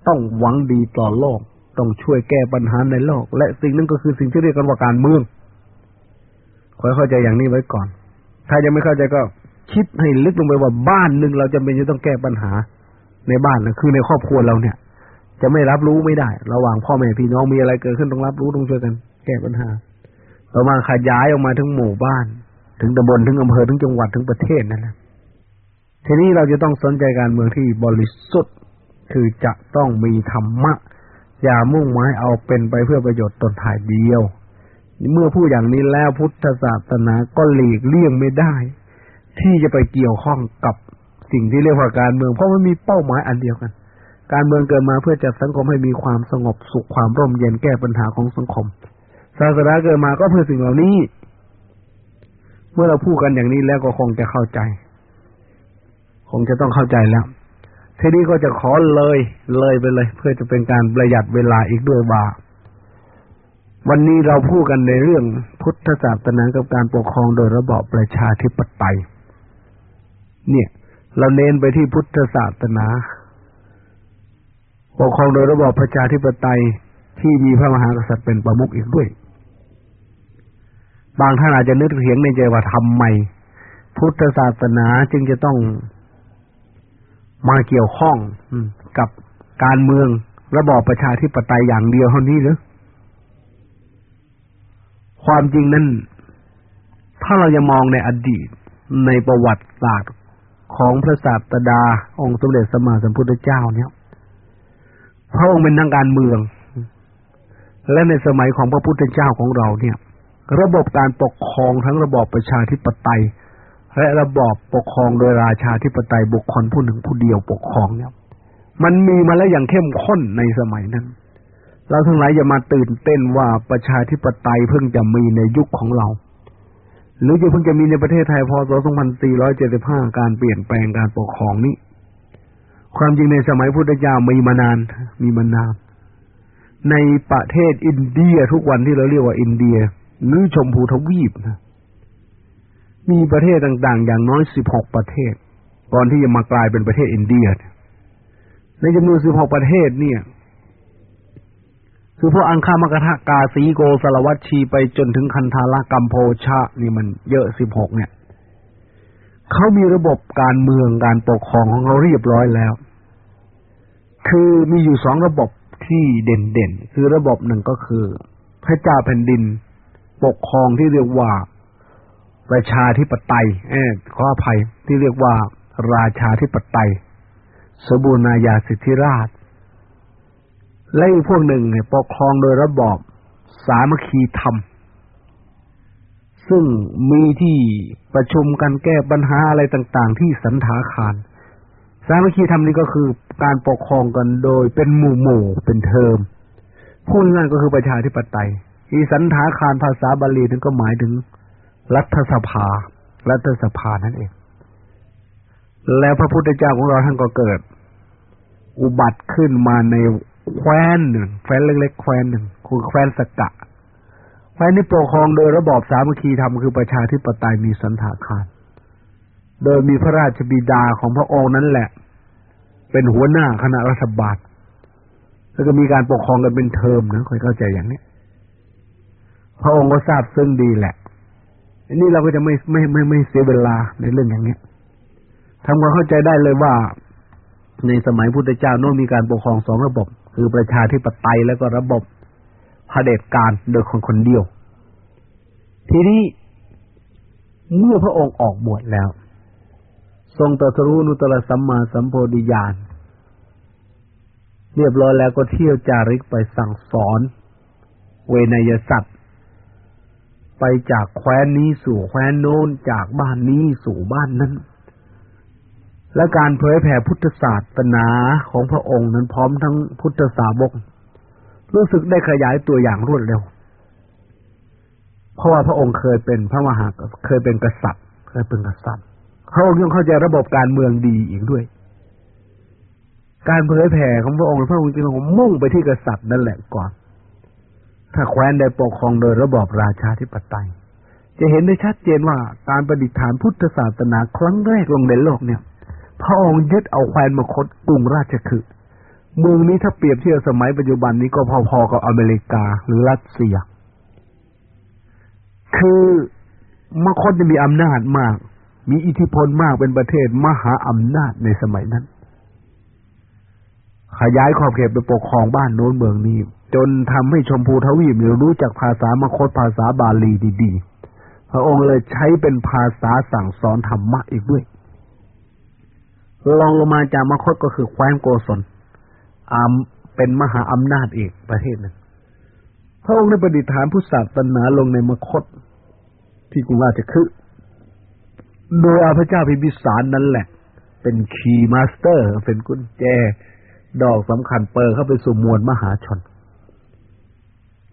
ต้องหวังดีต่อโลก ต้องช่วยแก้ปัญหาในโลก และสิ่งนั้นก็คือสิ่งที่เรียกกันว่าการเมืองขอเข้าใจอย่างนี้ไว้ก่อน ถ้ายังไม่เข้าใจก็คิดให้ลึกลงไปว่าบ้านหนึ่งเราจะเป็นจะต้องแก้ปัญหาในบ้านนะคือในครอบครัวเราเนี่ย จะไม่รับรู้ไม่ได้ ระหว่างพ่อแม่พี่น้องมีอะไรเกิดขึ้นต้องรับรู้ต้องช่วยกัน แก้ปัญหา ต่อมาขยายออกมาถึงหมู่บ้าน ถึงตำบลถึงอำเภอถึงจังหวัดถึงประเทศนั่นแหละทีนี้เราจะต้องสนใจการเมืองที่บริสุทธิ์ คือจะต้องมีธรรมะ อย่ามุ่งหมายเอาเป็นไปเพื่อประโยชน์ตนถ่ายเดียว เมื่อพูดอย่างนี้แล้วพุทธศาสนาก็หลีกเลี่ยงไม่ได้ ที่จะไปเกี่ยวข้องกับสิ่งที่เรียกว่าการเมือง เพราะมันมีเป้าหมายอันเดียวกัน การเมืองเกิดมาเพื่อจัดสังคมให้มีความสงบสุขความร่มเย็นแก้ปัญหาของสังคม ศาสนาเกิดมาก็เพื่อสิ่งเหล่านี้ เมื่อเราพูดกันอย่างนี้แล้วก็คงจะเข้าใจ คงจะต้องเข้าใจแล้วทีนี้ก็จะขอเลยเลยไปเลย เพื่อจะเป็นการประหยัดเวลาอีกด้วยว่าวันนี้เราพูดกันในเรื่องพุทธศาสนากับการปกครองโดยระบอบประชาธิปไตย เนี่ย เราเน้นไปที่พุทธศาสนา ปกครองโดยระบอบประชาธิปไตยที่มีพระมหากษัตริย์เป็นประมุขอีกด้วย บางท่านอาจจะนึกเถียงในใจว่าทำไม พุทธศาสนาจึงจะต้องมาเกี่ยวข้องกับการเมืองระบอบประชาธิปไตยอย่างเดียวเท่านี้หรือความจริงนั้น ถ้าเราจะมองในอดีตในประวัติศาสตร์ของพระศาสดา องค์สมเด็จสมมาสัมพุทธเจ้าเนี่ยพระองค์เป็นนักการเมือง และในสมัยของพระพุทธเจ้าของเราเนี่ย ระบบการปกครองทั้งระบอบประชาธิปไตย และระบอบปกครองโดยราชาธิปไตยบุคคลผู้หนึ่งผู้เดียวปกครองเนี่ยมันมีมาแล้วอย่างเข้มข้นในสมัยนั้น เราทั้งหลายอย่ามาตื่นเต้นว่าประชาธิปไตยเพิ่งจะมีในยุคของเรา หรือจะเพิ่งจะมีในประเทศไทยพศ 2475 การเปลี่ยนแปลงการปกครองนี้ ความจริงในสมัยพุทธเจ้ามีมานาน มีมานาน ในประเทศอินเดียทุกวันที่เราเรียกว่าอินเดีย หรือชมพูทวีปนะมีประเทศต่าง ๆ อย่างน้อย16ประเทศ ก่อนที่จะมากลายเป็นประเทศอินเดีย ในจำนวน16ประเทศเนี่ย คือพวกอังคามกทะกาสีโกสลวัตชีไปจนถึงคันธารากัมโพชะ นี่มันเยอะสิบหกเนี่ยเขามีระบบการเมืองการปกครองของเขาเรียบร้อยแล้ว คือมีอยู่สองระบบที่เด่นๆ คือระบบหนึ่งก็คือ พระเจ้าแผ่นดิน ปกครองที่เรียกว่า ประชาธิปไตยเออขออภัยที่เรียกว่า ราชาธิปไตย สบูรณาญาสิทธิราช และอีกพวกหนึ่งเนี่ยปกครองโดยระบอบสามัคคีธรรม ซึ่งมีที่ประชุมกันแก้ปัญหาอะไรต่าง ๆ ที่สันถาคาร สามัคคีธรรมนี่ก็คือการปกครองกันโดยเป็นหมู่หมู่เป็นเทอมพูดง่ายก็คือประชาธิปไตย อีสันถาคารภาษาบาลีนั่นก็หมายถึง รัฐสภา รัฐสภานั่นเอง แล้วพระพุทธเจ้าของเราท่านก็เกิด อุบัติขึ้นมาในแคว้นหนึ่งแคว้นเล็กๆแคว้นหนึ่งคือแคว้นสกะแคว้นนี้ปกครองโดยระบอบสามัคคีธรรมคือประชาธิปไตยมีสันถาคาร โดยมีพระราชบิดาของพระองค์นั้นแหละ เป็นหัวหน้าคณะรัฐบาลแล้วก็มีการปกครองกันเป็นเทอมนะค่อยเข้าใจอย่างนี้ พระองค์ก็ทราบซึ่งดีแหละอันนี้เราก็จะไม่ไม่ไม่ไม่เสียเวลาในเรื่องอย่างนี้ทำความเข้าใจได้เลยว่า ในสมัยพุทธเจ้าโน้นมีการปกครองสองระบบ คือประชาธิปไตยแล้วก็ระบบเผด็จการโดยคนคนเดียว ทีนี้เมื่อพระองค์ออกบวชแล้ว ทรงตรัสรู้นุตตรสัมมาสัมโพธิญาณเรียบร้อยแล้วก็เที่ยวจาริกไปสั่งสอน เวนยสัตว ไปจากแคว้นนี้สู่แคว้นโน้นจากบ้านนี้สู่บ้านนั้น และการเผยแผ่พุทธศาสนาของพระองค์นั้นพร้อมทั้งพุทธสาวก รู้สึกได้ขยายตัวอย่างรวดเร็ว เพราะว่าพระองค์เคยเป็นพระมหาเคยเป็นกษัตริย์ เคยเป็นกษัตริย์พระองค์ยังเข้าใจระบบการเมืองดีอีกด้วย การเผยแผ่ของพระองค์พระองค์จึงมุ่งไปที่กษัตริย์นั่นแหละก่อน ถ้าแคว้นได้ปกครองโดยระบอบราชาธิปไตย จะเห็นได้ชัดเจนว่าการประดิษฐานพุทธศาสนาครั้งแรกลงในโลกเนี่ย พระองค์ยึดเอาแคว้นมคตกรุงราชคฤห์เมืองนี้ถ้าเปรียบเทียบสมัยปัจจุบันนี้ก็พอๆกับอเมริกาหรือรัสเซีย คือมคตจะมีอำนาจมาก มีอิทธิพลมากเป็นประเทศมหาอำนาจในสมัยนั้น ขยายขอบเขตไปปกครองบ้านโน้นเมืองนี้ จนทำให้ชมพูทวีปรู้จักภาษามคตภาษาบาลีดีๆ พระองค์เลยใช้เป็นภาษาสั่งสอนธรรมะอีกด้วยลองลงมาจากมคตก็คือแคว้นโกศลอามเป็นมหาอำนาจอีกประเทศหนึ่งพระองค์ได้ประดิษฐานพุทธศาสนาลงในมคต ที่กรุงราชคฤห์โดยพระเจ้าพิมพิสารนั่นแหละ เป็น key master เป็นกุญแจ ดอกสำคัญเปิดเข้าไปสู่มวลมหาชน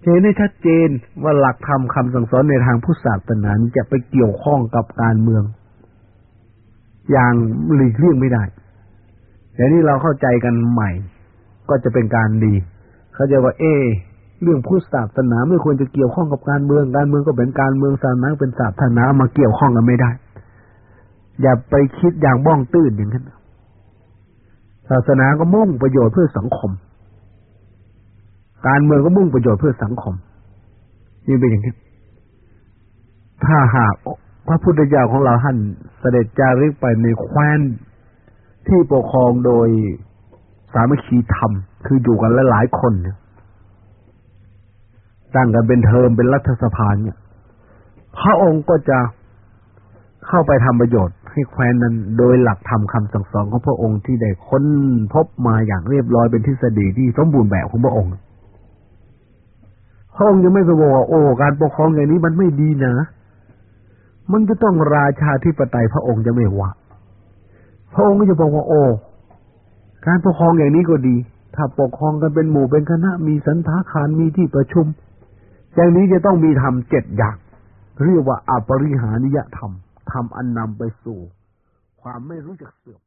เห็นได้ชัดเจนว่าหลักธรรมคำสั่งสอนในทางพุทธศาสนาจะไปเกี่ยวข้องกับการเมือง อย่างหลีกเลี่ยงไม่ได้แต่นี่เราเข้าใจกันใหม่ ก็จะเป็นการดี เขาจะว่า เอ เรื่องพุทธศาสนาไม่ควรจะเกี่ยวข้องกับการเมือง การเมืองก็เป็นการเมืองศาสนาเป็นศาสนามาเกี่ยวข้องกันไม่ได้ อย่าไปคิดอย่างบ้องตื้นอย่างนั้นศาสนาก็มุ่งประโยชน์เพื่อสังคม การเมืองก็มุ่งประโยชน์เพื่อสังคม นี่เป็นอย่างนี้ ถ้าหากพระพุทธเจ้าของเราท่านเสด็จจาริกไปในแคว้นที่ปกครองโดยสามัคคีธรรม คืออยู่กันหลายๆคนเนี่ยตั้งกันเป็นเทอมเป็นรัฐสภาเนี่ย พระองค์ก็จะเข้าไปทำประโยชน์ให้แคว้นนั้น โดยหลักธรรมคำสั่งสอนของพระองค์ที่ได้ค้นพบมาอย่างเรียบร้อยเป็นทฤษฎีที่สมบูรณ์แบบของพระองค์ พระองค์ยังไม่ไปบอกว่าโอ้การปกครองอย่างนี้มันไม่ดีนะ มันจะต้องราชาธิปไตยพระองค์จะไม่ว่าพระองค์ก็จะบอกว่าโอ้การปกครองอย่างนี้ก็ดี ถ้าปกครองกันเป็นหมู่เป็นคณะมีสันทาคารมีที่ประชุม อย่างนี้จะต้องมีธรรมเจ็ดอย่างเรียกว่าอปริหานิยธรรมธรรมอันนำไปสู่ ความไม่รู้จักเสื่อม